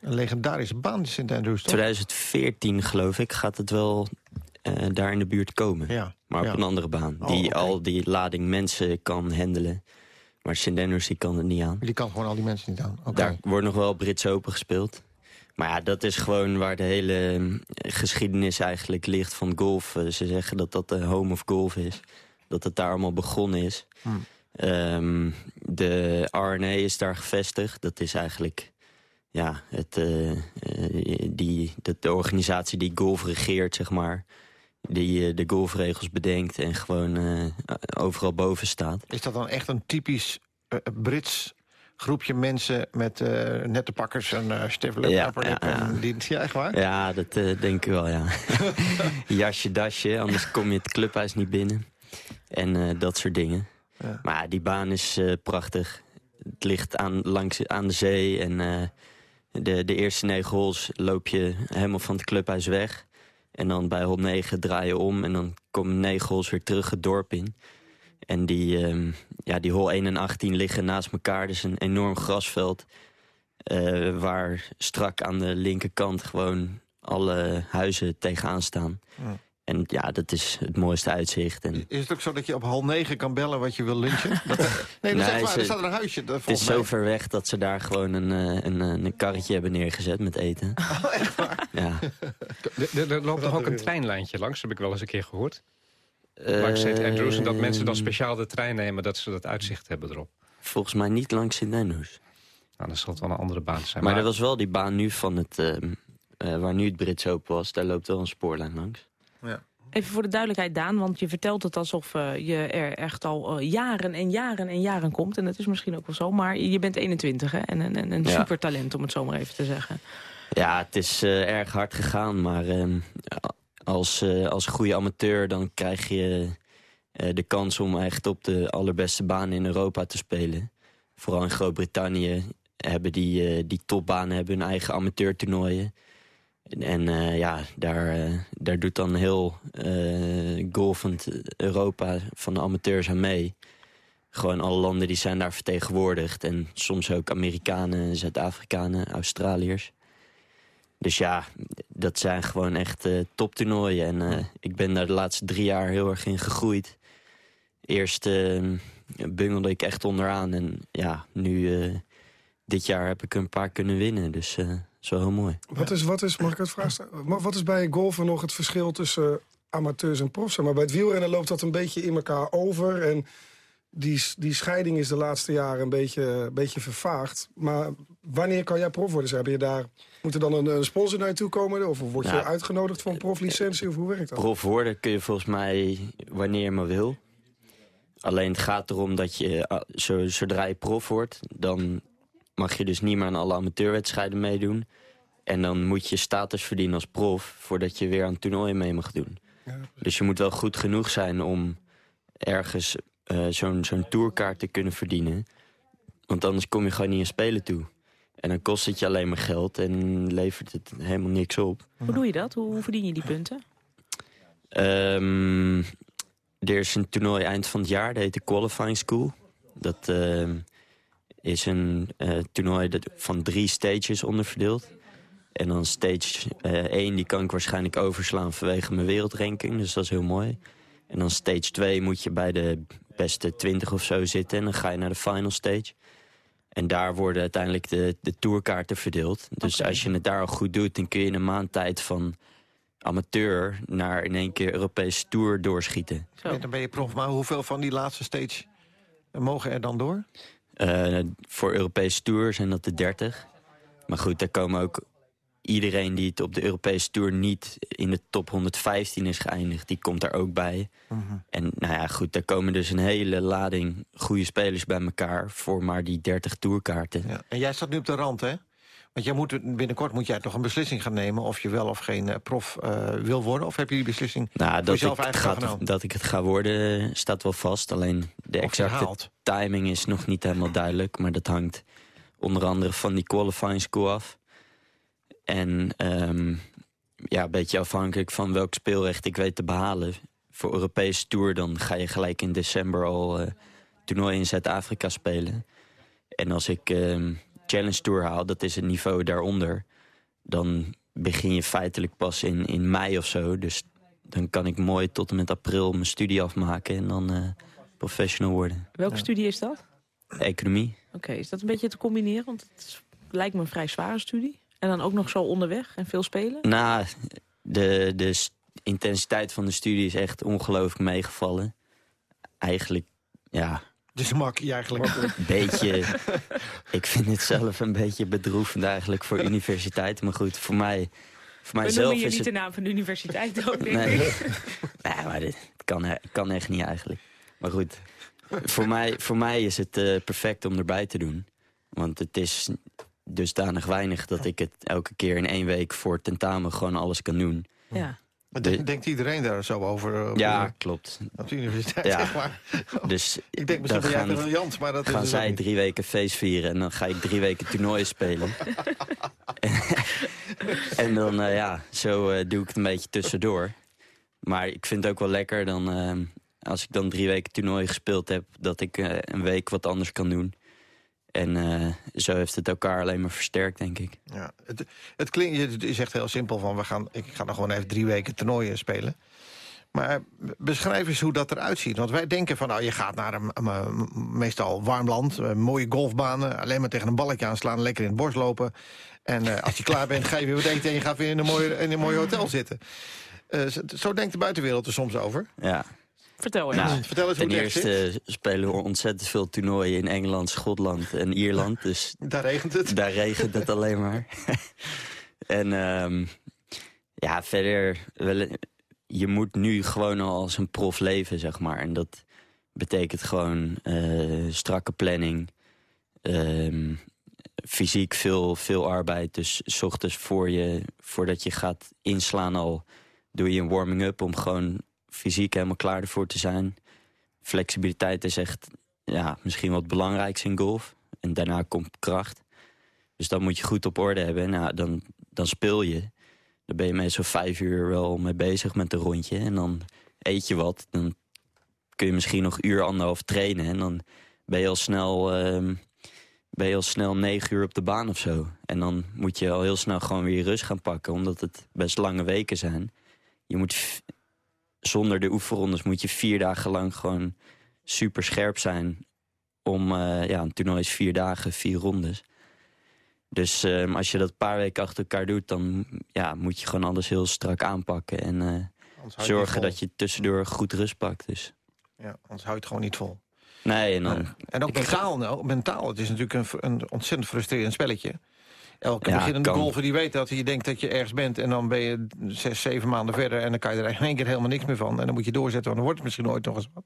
een legendarische baan, die St. Andrews, toch? 2014, geloof ik, gaat het wel daar in de buurt komen. Ja, Maar op een andere baan. Oh, die al die lading mensen kan handelen. Maar St. Andrews die kan het niet aan. Die kan gewoon al die mensen niet aan. Oké. Daar wordt nog wel Brits Open gespeeld. Maar ja, dat is gewoon waar de hele eh, geschiedenis eigenlijk ligt van golf. Eh, Ze zeggen dat dat de home of golf is. Dat het daar allemaal begonnen is. Hmm. Ehm, de RNA is daar gevestigd. Dat is eigenlijk ja, het, eh, eh, die, dat de organisatie die golf regeert, zeg maar. Die de golfregels bedenkt en gewoon overal boven staat. Is dat dan echt een typisch Brits groepje mensen met eh nette pakkers en uh, Ja, Leppard ja, ja. en die, ja, echt waar? Ja, dat eh, denk ik wel, ja. Jasje, dasje, anders kom je het clubhuis niet binnen. En eh, dat soort dingen. Ja. Maar die baan is eh, prachtig. Het ligt aan, langs, aan de zee en eh, de, de eerste negen holes loop je helemaal van het clubhuis weg. En dan bij hol 9 draai je om en dan komen negen holes weer terug het dorp in. En die, ehm, ja, die hol 1 en 18 liggen naast elkaar. Dus een enorm grasveld. eh, waar strak aan de linkerkant gewoon alle huizen tegenaan staan. Ja. En ja, dat is het mooiste uitzicht. En Is het ook zo dat je op hal 9 kan bellen wat je wil lunchen? Dat, nee, dat is echt waar. Er staat er een huisje. Het is zo ver weg dat ze daar gewoon een, eh, een, eh, een karretje hebben neergezet met eten. Oh, echt waar? Ja. Er loopt toch ook een treinlijntje langs, heb ik wel eens een keer gehoord. Langs St. Andrews. En dat mensen dan speciaal de trein nemen, dat ze dat uitzicht hebben erop. Volgens mij niet langs St. Andrews. Nou, dan zal het wel een andere baan zijn. Maar, er was wel die baan nu van het, ehm, eh, waar nu het Brits Open was. Daar loopt wel een spoorlijn langs. Ja. Even voor de duidelijkheid, Daan, want je vertelt het alsof eh, je er echt al eh, jaren en jaren en jaren komt. En dat is misschien ook wel zo, maar je bent 21 hè? en een, een, een Ja. supertalent, om het zo maar even te zeggen. Ja, het is eh, erg hard gegaan, maar ehm, als, eh, als goede amateur dan krijg je eh, de kans om echt op de allerbeste banen in Europa te spelen. Vooral in Groot-Brittannië hebben die, eh, die topbanen hebben hun eigen amateurtoernooien. En, ja, daar, daar doet dan heel golfend Europa van de amateurs aan mee. Gewoon alle landen die zijn daar vertegenwoordigd. En soms ook Amerikanen, Zuid-Afrikanen, Australiërs. Dus ja, dat zijn gewoon echt eh toptoernooien. En eh, ik ben daar de laatste drie jaar heel erg in gegroeid. Eerst eh, bungelde ik echt onderaan. En ja, nu, eh, dit jaar heb ik een paar kunnen winnen. Dus eh, dat is wel heel mooi. Wat is, wat is, mag ik het vragen Wat is bij golfen nog het verschil tussen amateurs en profs? Maar bij het wielrennen loopt dat een beetje in elkaar over. En die, die scheiding is de laatste jaren een beetje, een beetje vervaagd. Maar wanneer kan jij prof worden? Heb je daar, moet er dan een, een sponsor naar je toe komen? Of word je Nou, uitgenodigd voor een proflicentie? Of hoe werkt dat? Prof worden kun je volgens mij wanneer je maar wil. Alleen het gaat erom dat je, zo, zodra je prof wordt... dan mag je dus niet meer aan alle amateurwedstrijden meedoen. En dan moet je status verdienen als prof... voordat je weer aan toernooien mee mag doen. dus je moet wel goed genoeg zijn om ergens eh, zo'n zo'n tourkaart te kunnen verdienen. Want anders kom je gewoon niet in spelen toe. En dan kost het je alleen maar geld en levert het helemaal niks op. Hoe doe je dat? Hoe, hoe verdien je die punten? Ehm, er is een toernooi eind van het jaar, dat heet de Qualifying School. Dat ehm, is een eh, toernooi dat van drie stages onderverdeeld. En dan stage 1, die kan ik waarschijnlijk overslaan vanwege mijn wereldranking. Dus dat is heel mooi. En dan stage 2 moet je bij de beste 20 of zo zitten. En dan ga je naar de final stage. En daar worden uiteindelijk de, de tourkaarten verdeeld. Dus als je het daar al goed doet, dan kun je in een maand tijd van amateur naar in één keer Europese Tour doorschieten. Nee, dan ben je prof. Maar hoeveel van die laatste stage mogen er dan door? Eh, voor Europese Tour zijn dat de 30. Maar goed, daar komen ook iedereen die het op de Europese Tour niet in de top 115 is geëindigd, die komt daar ook bij. En nou ja, goed, daar komen dus een hele lading goede spelers bij elkaar voor maar die 30 tourkaarten. Ja. En jij staat nu op de rand, hè? Want jij moet, binnenkort moet jij toch een beslissing gaan nemen... of je wel of geen eh, prof eh, wil worden? Of heb je die beslissing Nou, dat jezelf ik, het eigenlijk al ga, genomen? dat ik het ga worden staat wel vast. Alleen de exacte timing is nog niet helemaal duidelijk. Maar dat hangt onder andere van die qualifying school af. En ehm, ja, een beetje afhankelijk van welk speelrecht ik weet te behalen. Voor Europese Tour dan ga je gelijk in december al eh toernooi in Zuid-Afrika spelen. En als ik ehm, Challenge Tour haal, dat is het niveau daaronder... dan begin je feitelijk pas in, in mei of zo. Dus dan kan ik mooi tot en met april mijn studie afmaken... en dan eh, professional worden. Welke studie is dat? Economie. Oké, is dat een beetje te combineren? Want het is- lijkt me een vrij zware studie. En dan ook nog zo onderweg en veel spelen? Nou, de, de intensiteit van de studie is echt ongelooflijk meegevallen. eigenlijk, ja... Dus makkie eigenlijk. Een beetje... ik vind het zelf een beetje bedroevend eigenlijk voor universiteiten. Maar goed, voor mij... Voor We mijzelf noemen je is niet het... de naam van de universiteit ook, denk Nee. maar dit kan, kan echt niet eigenlijk. Maar goed, voor mij, voor mij is het eh, perfect om erbij te doen. Want het is dusdanig weinig dat ik het elke keer in één week voor het tentamen gewoon alles kan doen. Ja. Denkt iedereen daar zo over? eh, op Ja, de- klopt. Op de universiteit, Ja. zeg maar. Dus Ik denk misschien ben jij gaan- briljant, maar dat is gaan dus zij niet. drie weken feest vieren en dan ga ik drie weken toernooien spelen. en dan, eh, ja, zo eh, doe ik het een beetje tussendoor. Maar ik vind het ook wel lekker dan, als ik dan drie weken toernooi gespeeld heb, dat ik eh, een week wat anders kan doen. En eh, zo heeft het elkaar alleen maar versterkt, denk ik. Ja, het, het klinkt, je zegt heel simpel van, we gaan, ik ga nog gewoon even drie weken toernooien spelen. Maar beschrijf eens hoe dat eruit ziet. Want wij denken van, nou, je gaat naar een, een- een meestal warm land, mooie golfbanen, alleen maar tegen een balletje aanslaan, lekker in het bos lopen. En eh, als je klaar bent, ga je weer wat eten en je gaat weer in een mooi, in een mooi hotel zitten. Eh, zo- zo denkt de buitenwereld er soms over. Ja. Vertel eens. Nou, Vertel eens hoe ten het eerste spelen we ontzettend veel toernooien in Engeland, Schotland en Ierland. Dus Daar regent het. Daar regent het alleen maar. en ehm, ja, verder, wel, je moet nu gewoon al als een prof leven, zeg maar. En dat betekent gewoon eh, strakke planning, ehm, fysiek veel, veel arbeid. Dus 's ochtends voor je, voordat je gaat inslaan al, doe je een warming-up om gewoon fysiek helemaal klaar ervoor te zijn. Flexibiliteit is echt ja, misschien wat het belangrijkste in golf. En daarna komt kracht. Dus dat moet je goed op orde hebben. Nou, dan, dan speel je. Dan ben je meestal vijf uur wel mee bezig met een rondje. En dan eet je wat. Dan kun je misschien nog uur, anderhalf trainen. En dan ben je al snel, ehm, ben je al snel negen uur op de baan of zo. En dan moet je al heel snel gewoon weer rust gaan pakken. Omdat het best lange weken zijn. Je moet, zonder de oefenrondes moet je vier dagen lang gewoon super scherp zijn. Om, eh, ja, een toernooi is vier dagen, vier rondes. Dus ehm, als je dat een paar weken achter elkaar doet, dan ja, moet je gewoon alles heel strak aanpakken. En eh, zorgen dat je tussendoor goed rust pakt. Dus. Ja, anders hou je het gewoon niet vol. Nee, en dan... Nee. En ook mentaal, nou, mentaal. Het is natuurlijk een, een ontzettend frustrerend spelletje. Elke Ja, beginnende kan. golfer die weet dat je denkt dat je ergens bent... en dan ben je zes, zeven maanden verder... en dan kan je er in één keer helemaal niks meer van. En dan moet je doorzetten, want dan wordt het misschien nooit nog eens wat.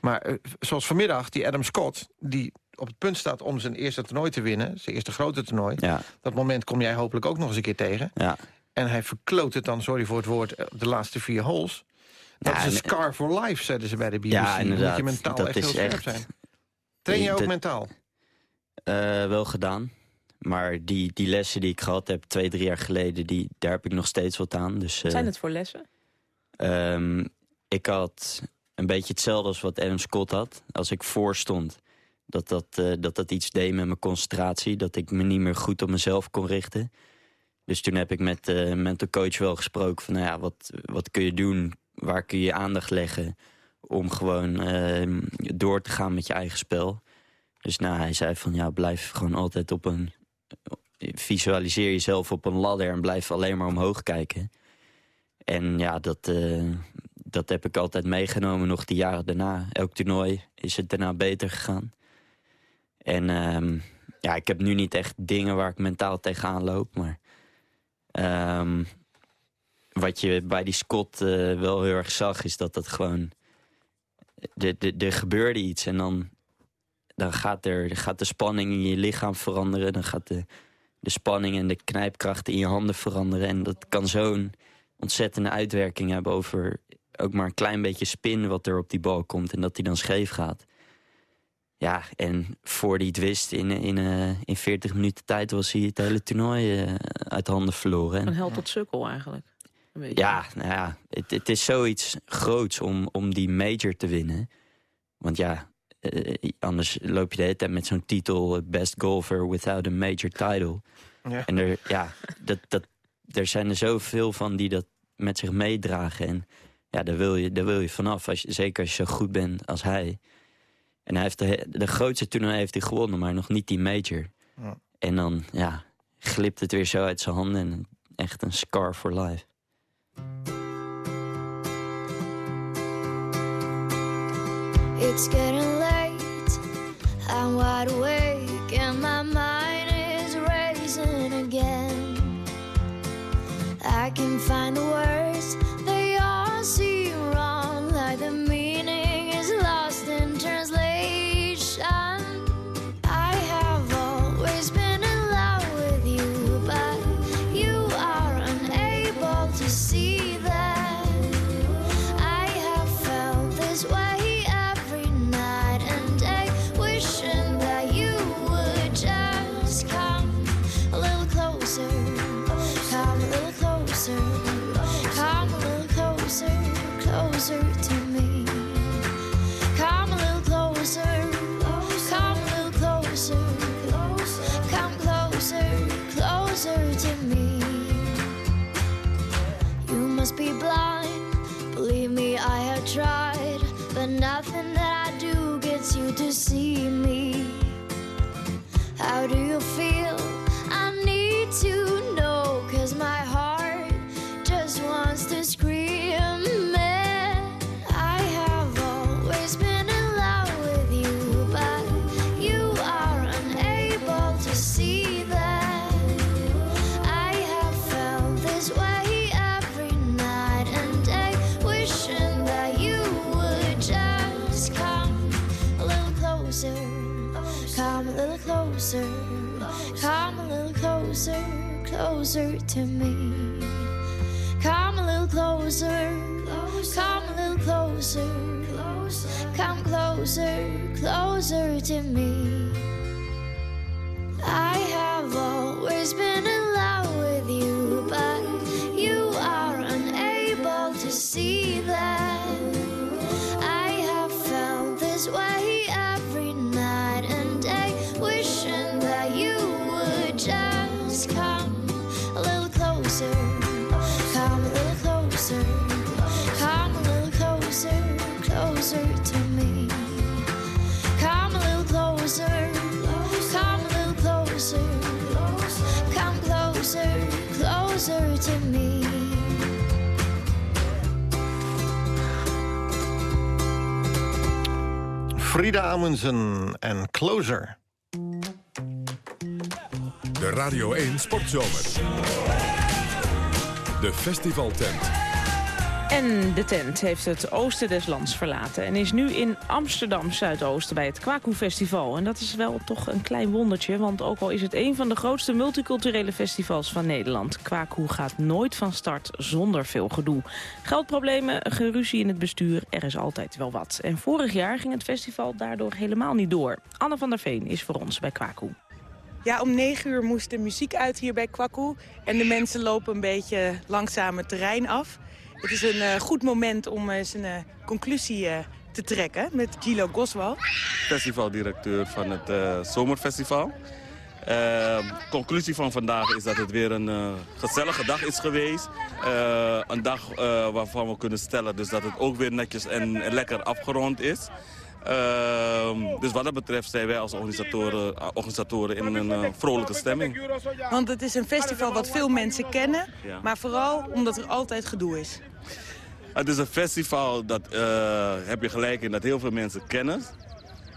Maar eh, zoals vanmiddag, die Adam Scott... die op het punt staat om zijn eerste toernooi te winnen... zijn eerste grote toernooi... Ja. dat moment kom jij hopelijk ook nog eens een keer tegen. Ja. En hij verkloot het dan, sorry voor het woord, eh, de laatste vier holes... Dat Ja, is een en- scar for life, zeiden ze bij de BBC. Ja, Dan inderdaad. Moet je mentaal Dat echt heel scherp echt- zijn. Train je ook Dat- mentaal? Eh, wel gedaan. Maar die, die lessen die ik gehad heb twee, drie jaar geleden... Die, daar heb ik nog steeds wat aan. Dus, eh, Wat zijn het voor lessen? Ehm, ik had een beetje hetzelfde als wat Adam Scott had. Als ik voor stond, dat dat, eh, dat dat iets deed met mijn concentratie. Dat ik me niet meer goed op mezelf kon richten. Dus toen heb ik met de mental coach wel gesproken van... Nou ja, wat, wat kun je doen? Waar kun je je aandacht leggen? Om gewoon ehm, door te gaan met je eigen spel. Dus nou, hij zei van ja, blijf gewoon altijd op een... Visualiseer jezelf op een ladder en blijf alleen maar omhoog kijken. En ja, dat, eh, dat heb ik altijd meegenomen nog de jaren daarna. Elk toernooi is het daarna beter gegaan. En ehm, ja, ik heb nu niet echt dingen waar ik mentaal tegenaan loop. Maar ehm, wat je bij die Scott eh, wel heel erg zag, is dat dat gewoon... Er gebeurde iets en dan, dan gaat, er, gaat de spanning in je lichaam veranderen. Dan gaat de, de spanning en de knijpkracht in je handen veranderen. En dat kan zo'n ontzettende uitwerking hebben over ook maar een klein beetje spin wat er op die bal komt en dat die dan scheef gaat. Ja, en voor die het wist, in, in, eh, in 40 minuten tijd was hij het hele toernooi eh, uit handen verloren. Van En, held tot sukkel eigenlijk. Een ja, nou ja, het, het is zoiets groots om, om die major te winnen. Want ja, eh, anders loop je de hele tijd met zo'n titel... eh, Best Golfer Without a Major Title. Ja. En er, ja, dat, dat, er zijn er zoveel van die dat met zich meedragen. En ja, daar wil je, daar wil je vanaf. Als je, zeker als je zo goed bent als hij. En hij heeft de, de grootste toernooi heeft hij gewonnen, maar nog niet die major. Ja. En dan ja, glipt het weer zo uit zijn handen. En echt een scar for life. It's getting late. I'm wide awake and my mind is racing again. I can find the words, How do you feel? I need to know, cause my heart just wants to scream. Man, I have always been in love with you, but you are unable to see that. I have felt this way every night and day, wishing that you would just come a little closer, come a little closer, come a little closer, closer to me. Come a little closer, come a little closer, come closer, closer to me. I have always been in love with you, but you are unable to see that. I have felt this way Frida Amundsen en Closer. De Radio 1 Sportzomer. De festivaltent. En de tent heeft het oosten des lands verlaten... en is nu in Amsterdam-Zuidoost bij het Kwaku Festival. En dat is wel toch een klein wondertje... want ook al is het een van de grootste multiculturele festivals van Nederland... Kwaku gaat nooit van start zonder veel gedoe. Geldproblemen, geruzie in het bestuur, er is altijd wel wat. En vorig jaar ging het festival daardoor helemaal niet door. Anne van der Veen is voor ons bij Kwaku. Ja, om negen uur moest de muziek uit hier bij Kwaku. En de mensen lopen een beetje langzaam het terrein af. Het is een eh, goed moment om uh, zijn uh, conclusie te trekken met Gilo Goswal. Festivaldirecteur van het Zomerfestival. De conclusie van vandaag is dat het weer een gezellige dag is geweest. een dag waarvan we kunnen stellen dus dat het ook weer netjes en lekker afgerond is. Uh, dus wat dat betreft zijn wij als organisatoren, uh, organisatoren in een uh, vrolijke stemming. Want het is een festival wat veel mensen kennen, ja. maar vooral omdat er altijd gedoe is. Het is een festival, dat heb je gelijk in, dat heel veel mensen kennen.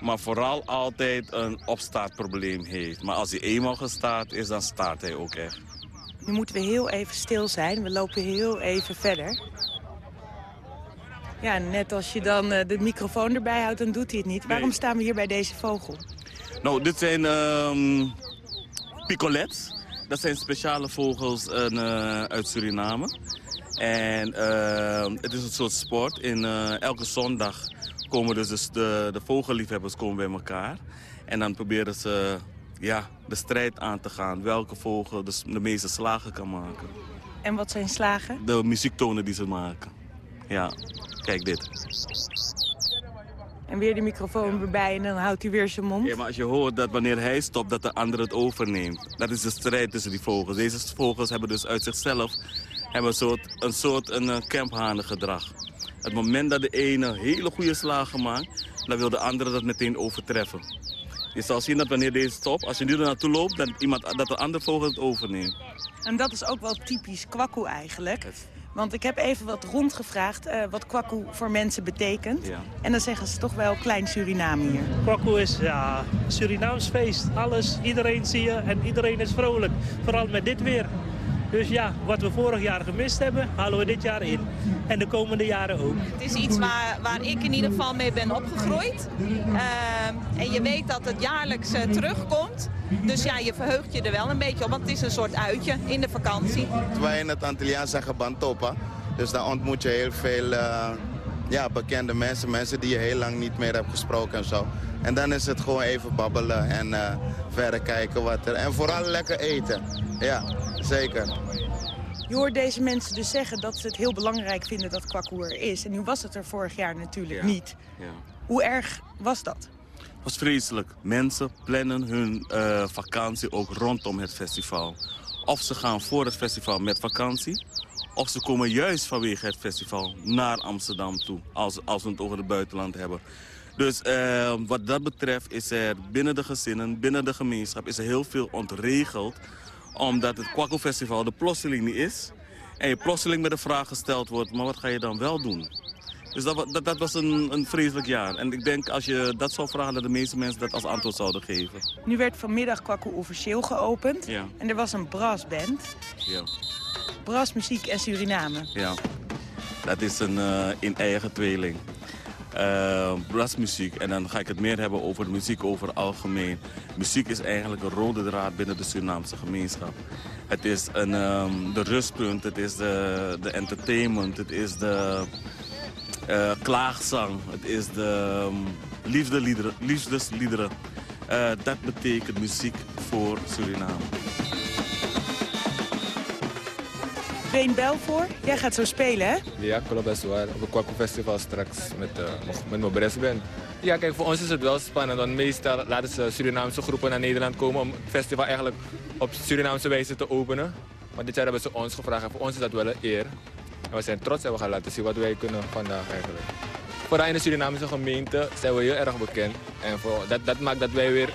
Maar vooral altijd een opstartprobleem heeft. Maar als hij eenmaal gestart is, dan start hij ook echt. Nu moeten we heel even stil zijn. We lopen heel even verder. Ja, net als je dan uh, de microfoon erbij houdt, dan doet hij het niet. Waarom staan we hier bij deze vogel? Nou, dit zijn um, picolets. Dat zijn speciale vogels uh, uit Suriname. En uh, het is een soort sport. In, elke zondag komen dus de, de vogelliefhebbers komen bij elkaar. En dan proberen ze ja, de strijd aan te gaan. Welke vogel de, de meeste slagen kan maken. En wat zijn slagen? De muziektonen die ze maken. Ja, kijk dit. En weer de microfoon erbij en dan houdt hij weer zijn mond. Ja, maar als je hoort dat wanneer hij stopt, dat de ander het overneemt. Dat is de strijd tussen die vogels. Deze vogels hebben dus uit zichzelf hebben een soort, een soort een kemphanengedrag. Het moment dat de ene hele goede slagen maakt, dan wil de andere dat meteen overtreffen. Je zal zien dat wanneer deze stopt, als je nu er naartoe loopt, dat, iemand, dat de andere vogel het overneemt. En dat is ook wel typisch kwakkoe eigenlijk. Want ik heb even wat rondgevraagd eh, wat Kwaku voor mensen betekent. Ja. En dan zeggen ze toch wel klein Suriname hier. Kwaku is ja, Surinaams feest. Alles, iedereen zie je en iedereen is vrolijk. Vooral met dit weer. Dus ja, wat we vorig jaar gemist hebben, halen we dit jaar in. En de komende jaren ook. Het is iets waar, waar ik in ieder geval mee ben opgegroeid. Ehm, en je weet dat het jaarlijks eh, terugkomt. Dus ja, je verheugt je er wel een beetje op, want het is een soort uitje in de vakantie. Wij in het Antilliaan zeggen bantopa. Dus dan ontmoet je heel veel eh, ja, bekende mensen. Mensen die je heel lang niet meer hebt gesproken en zo. En dan is het gewoon even babbelen en eh, verder kijken wat er... En vooral lekker eten. Ja, zeker. Je hoort deze mensen dus zeggen dat ze het heel belangrijk vinden dat Kwaku er is. En nu was het er vorig jaar natuurlijk niet. Ja. Hoe erg was dat? Het was vreselijk. Mensen plannen hun eh, vakantie ook rondom het festival. Of ze gaan voor het festival met vakantie... of ze komen juist vanwege het festival naar Amsterdam toe... als, als we het over het buitenland hebben. Dus eh, wat dat betreft is er binnen de gezinnen, binnen de gemeenschap... is er heel veel ontregeld omdat het Kwakko Festival de plotseling niet is... en je plotseling met de vraag gesteld wordt... maar wat ga je dan wel doen? Dus dat, dat, dat was een, een vreselijk jaar. En ik denk als je dat zou vragen... dat de meeste mensen dat als antwoord zouden geven. Nu werd vanmiddag Kwaku officieel geopend. Ja. En er was een brassband. Ja. Brassmuziek en Suriname. Ja, dat is een uh, in eigen tweeling. Uh, brassmuziek, en dan ga ik het meer hebben over de muziek over het algemeen. Muziek is eigenlijk een rode draad binnen de Surinaamse gemeenschap. Het is een, um, de rustpunt, het is de, de entertainment, het is de uh, klaagzang, het is de um, liefdeliederen, liefdesliederen. Uh, dat betekent muziek voor Suriname. Wayne Belvoor, jij gaat zo spelen, hè? Ja, klopt best waar. Op het Kwaku Festival straks met, uh, met mijn brassband. Ja, kijk, voor ons is het wel spannend. Want meestal laten ze Surinaamse groepen naar Nederland komen... om het festival eigenlijk op Surinaamse wijze te openen. Maar dit jaar hebben ze ons gevraagd en voor ons is dat wel een eer. En we zijn trots en we gaan laten zien wat wij kunnen vandaag eigenlijk. Vooral in de Surinaamse gemeente zijn we heel erg bekend. En voor, dat, dat maakt dat wij weer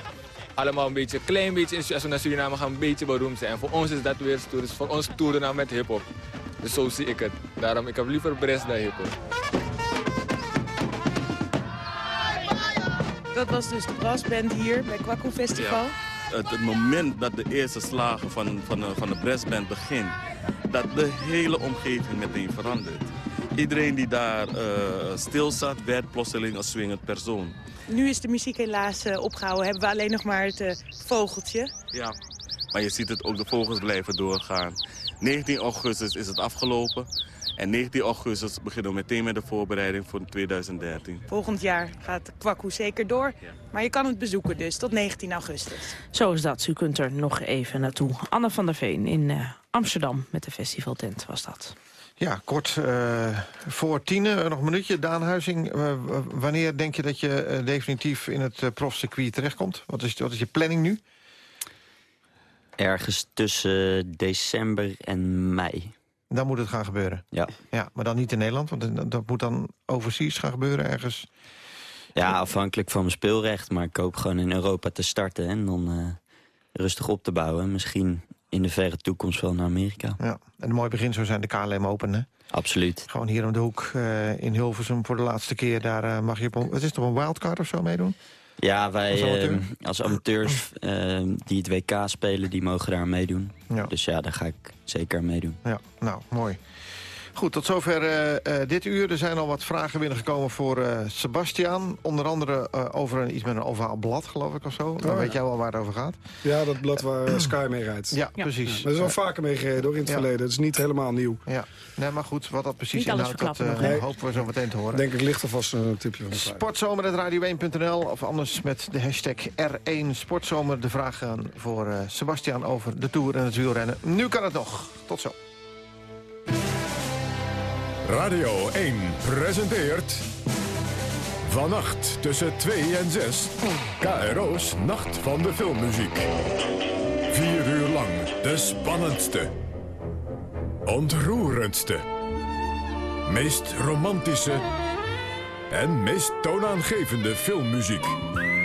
allemaal een beetje, klein beetje, als we naar Suriname gaan, een beetje beroemd zijn. En voor ons is dat weer stoer. Dus voor ons toerde nou met hip-hop. Dus zo zie ik het. Daarom, ik heb liever Brest dan hip-hop. Dat was dus de brassband hier bij Kwaku Festival. Ja. Het, het, moment dat de eerste slagen van, van, de, van de brassband begint, dat de hele omgeving meteen verandert. Iedereen die daar uh, stil zat, werd plotseling een swingend persoon. Nu is de muziek helaas uh, opgehouden. Hebben we alleen nog maar het uh, vogeltje. Ja, maar je ziet het ook, de vogels blijven doorgaan. 19 augustus is het afgelopen. En 19 augustus beginnen we meteen met de voorbereiding voor 2013. Volgend jaar gaat Kwaku zeker door. Ja. Maar je kan het bezoeken dus tot 19 augustus. Zo is dat. U kunt er nog even naartoe. Anne van der Veen in uh, Amsterdam met de festivaltent was dat. Ja, kort uh, voor tienen, nog een minuutje. Daan Huizing, uh, wanneer denk je dat je uh, definitief in het uh, profcircuit terechtkomt? Wat is, wat is je planning nu? Ergens tussen december en mei. Dan moet het gaan gebeuren? Ja. ja maar dan niet in Nederland, want dat moet dan overseas gaan gebeuren ergens? Ja, afhankelijk van mijn speelrecht. Maar ik hoop gewoon in Europa te starten en dan rustig op te bouwen. Misschien in de verre toekomst wel naar Amerika. Ja, en een mooi begin zou zijn de KLM Open, hè? Absoluut. Gewoon hier om de hoek uh, in Hilversum voor de laatste keer. Daar uh, mag je op een, wat is het, op een wildcard of zo meedoen? Ja, wij als, amateur? als amateurs die het WK spelen, die mogen daar meedoen. Ja. Dus ja, daar ga ik zeker meedoen. Ja, nou, mooi. Goed, tot zover uh, uh, dit uur. Er zijn al wat vragen binnengekomen voor uh, Sebastian. Onder andere over een, iets met een ovaal blad, geloof ik, of zo. Oh, Dan weet jij wel waar het over gaat. Ja, dat blad waar Sky mee rijdt. Ja, ja. precies. Dat is wel vaker mee gereden, hoor, in het ja. verleden. Dat is niet helemaal nieuw. Ja, nee, maar goed, wat dat precies inhoudt, dat nog, hopen we zo meteen te horen. Denk ik ligt er vast een tipje van. Sportzomer.radio1.nl of anders met de hashtag R1 Sportzomer. De vragen voor Sebastian over de Tour en het wielrennen. Nu kan het nog. Tot zo. Radio 1 presenteert... Vannacht tussen 2 en 6. KRO's Nacht van de Filmmuziek. Vier uur lang de spannendste. Ontroerendste. Meest romantische. En meest toonaangevende filmmuziek.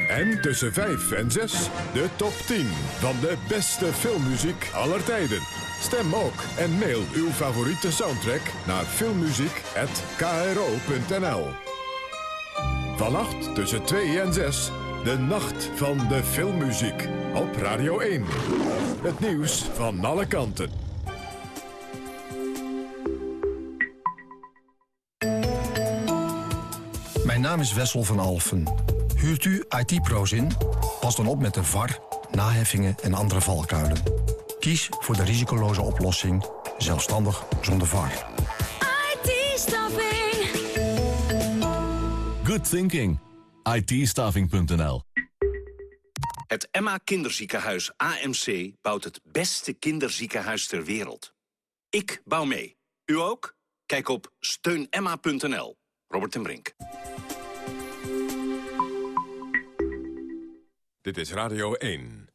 En tussen 5 en 6 de top 10 van de beste filmmuziek aller tijden. Stem ook en mail uw favoriete soundtrack naar filmmuziek.kro.nl. Vannacht tussen 2 en 6 de nacht van de filmmuziek op Radio 1. Het nieuws van alle kanten. Mijn naam is Wessel van Alfen. Huurt u IT-pro's in? Pas dan op met de VAR, naheffingen en andere valkuilen. Kies voor de risicoloze oplossing, zelfstandig zonder VAR. IT-staffing. Good thinking. ITstaffing.nl Het Emma Kinderziekenhuis AMC bouwt het beste kinderziekenhuis ter wereld. Ik bouw mee. U ook? Kijk op steunemma.nl. Robert ten Brink. Dit is Radio 1.